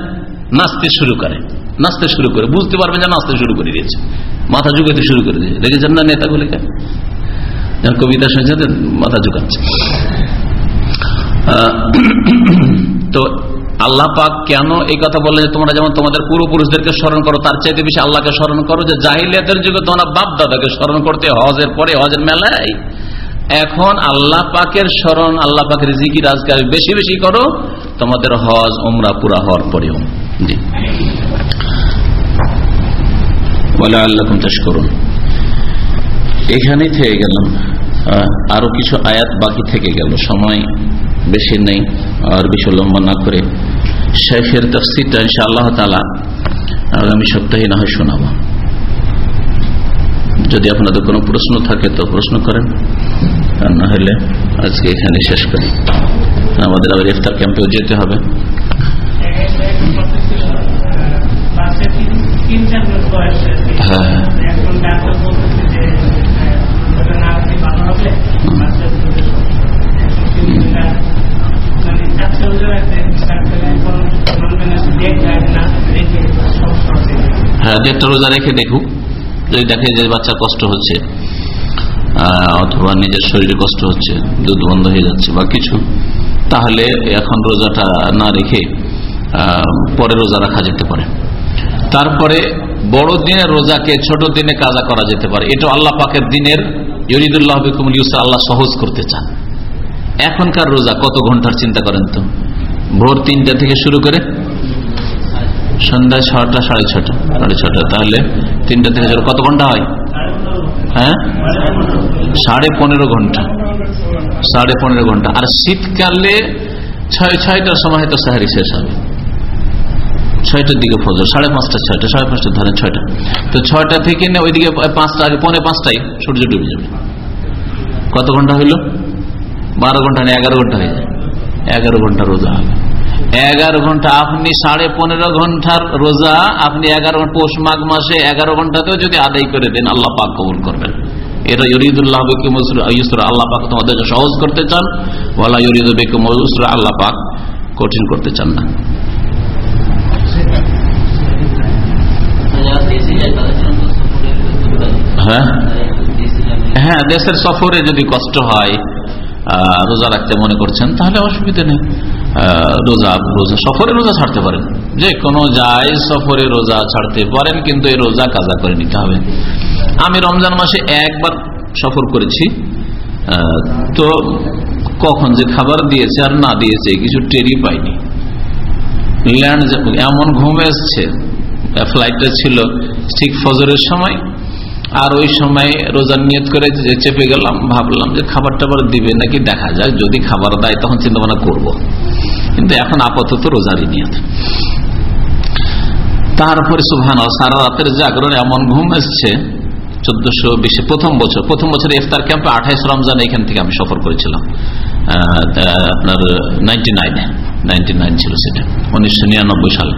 নাচতে শুরু করে, নাচতে শুরু করে। বুঝতে পারবে যে নাচতে শুরু করে দিয়েছে, মাথা ঝুঁকাতে শুরু করে দিয়েছে। দেখেছেন না নেতাগুলিকে? যখন কবিতা শুনেছে তো মাথা ঝুঁকাচ্ছে। তো আল্লাহ পাক কেন এই কথা বললেন যে তোমরা যেমন তোমাদের পূর্বপুরুষদেরকে স্মরণ করো, তার চাইতে বেশি আল্লাহকে স্মরণ করো যে জাহিলিয়াতের যুগে তোমরা বাপ দাদাকে স্মরণ করতে, হজের পরে হজের মেলায়। এখন আল্লাহ পাকের স্মরণ, আল্লাহ পাকের জিকির আজকাল বেশি বেশি করো, তোমাদের হজ ওমরা পুরা হওয়ার পরেও। জি। বলে আল্লাহ চাষ করুন এখানেই থেকে গেলাম। আরও কিছু আয়াত বাকি থেকে গেল। সময় বেশি নেই, আর বেশি লম্বা না করে। শেখের তফসিরটা ইনশা আল্লাহ তালা আগামী সপ্তাহে না হয় শোনাবো। যদি আপনাদের কোনো প্রশ্ন থাকে তো প্রশ্ন করেন আর না হলে আজকে এখানে শেষ করি। আমাদের আবার ইফতার ক্যাম্পেও যেতে হবে। হয়েছে। হ্যাঁ, দেড়টা রোজা রেখে দেখুক, যদি দেখে যে বাচ্চার কষ্ট হচ্ছে অথবা নিজের শরীরে কষ্ট হচ্ছে, দুধ বন্ধ হয়ে যাচ্ছে বা কিছু, তাহলে এখন রোজাটা না রেখে পরে রোজা রাখা যেতে পারে। তারপরে বড় দিনের রোজাকে ছোট দিনে কাজা করা যেতে পারে। এটা আল্লাহ পাকের দিনের ইরিদুল্লাহ বিকুমুল ইউসা আল্লাহ সহজ করতে চান। এখনকার রোজা কত ঘণ্টার চিন্তা করেন তো? ভোর তিনটা থেকে শুরু করে সন্ধ্যা ছটা সাড়ে ছটা সাড়ে ছটা তাহলে তিনটা থেকে কত ঘণ্টা হয়? হ্যাঁ? সাড়ে পনেরো ঘণ্টা। সাড়ে পনেরো ঘণ্টা। আর শীতকালে ছয়, ছয়টার সময় হয়তো সাহারি শেষ হবে। ছয়টার দিকে ফজর, সাড়ে পাঁচটা, ছয়টা, সাড়ে পাঁচটা ধরেন ছয়টা। তো ছয়টা থেকে না, ওইদিকে পাঁচটা, আগে পৌনে পাঁচটায় সূর্য ডুবে যাবে। কত ঘণ্টা হইল? বারো ঘণ্টা না, এগারো ঘণ্টা হয়ে যায় এগারো ঘণ্টা রোজা হবে। এগারো ঘণ্টা, আপনি সাড়ে পনেরো ঘণ্টার রোজা, আপনি এগারো পৌষ মাঘ মাসে এগারো ঘন্টাতেও যদি আদায় করে দেন, আল্লাহ পাক কবুল করবেন। এটা ইরিদুল্লাহ বেকুম আল্লাহ পাক তোমাদের সহজ করতে চান, ওয়ালা ইউসুর আল্লাহ পাক কঠিন করতে চান না। হ্যাঁ? হ্যাঁ দেশের সফরে যদি কষ্ট হয় রোজা রাখতে মনে করছেন, তাহলে অসুবিধা নেই। রোজা রোজা, সফরে রোজা ছাড়তে পারেন। যে কোনো যায় সফরে রোজা ছাড়তে পারেন, কিন্তু এই রোজা কাজা করে নিতে হবে। আমি রমজান মাসে একবার সফর করেছি। তো কখন যে খাবার দিয়েছে আর না দিয়েছে, কিছু টেরি পাইনি। ল্যান্ড এমন ঘুম এসছে, ফ্লাইটটা ছিল ঠিক ফজরের সময়, আর ওই সময় রোজার নিয়ত করে যে চেপে গেলাম, ভাবলাম যে খাবার টাবার দিবে নাকি দেখা যাক, যদি খাবার দেয় তখন চিন্তা ভাবনা করব। কিন্তু এখন আপাতত রোজারই নিয়ত তারপরে সুভান সারা রাতের জাগরণ এমন ঘুম এসছে, চোদ্দশো বিশে প্রথম বছর প্রথম বছর ইফতার ক্যাম্পে আঠাইশ রমজান এখান থেকে আমি সফর করেছিলাম। আপনার নাইনটি নাইনে নাইনটি নাইন ছিল সেটা, উনিশশো নিরানব্বই সালে।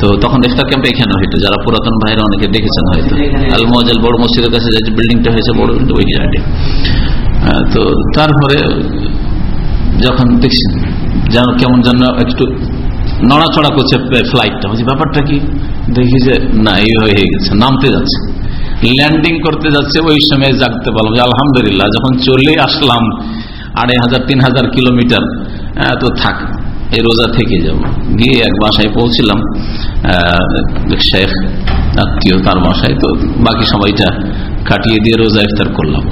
তো তখন ইফতার ক্যাম্পে এখানে হইতো, যারা পুরাতন ভাইরা অনেকে দেখেছেন হয়তো। আল মজাল বড় মসজিদের কাছে যে বিল্ডিংটা হয়েছে, বড় ওই জায়গাটি তো তারপরে যখন দেখছেন যেন কেমন যেন একটু নড়াচড়া করছে ফ্লাইটটা বলছি, ব্যাপারটা কি? দেখি যে, না, এই হয়ে গেছে, নামতে যাচ্ছে। ল্যান্ডিং করতে যাচ্ছে, ওই সময় জাগতে পারলাম যে, আলহামদুলিল্লাহ, যখন চলে আসলাম, আড়াই হাজার, তিন হাজার কিলোমিটার তো থাক, এই রোজা থেকে যাব। গিয়ে এক বাসায় পৌঁছিলাম শেখ, আত্মীয়, তার বাসায়, তো বাকি সময়টা কাটিয়ে দিয়ে রোজা ইফতার করলাম।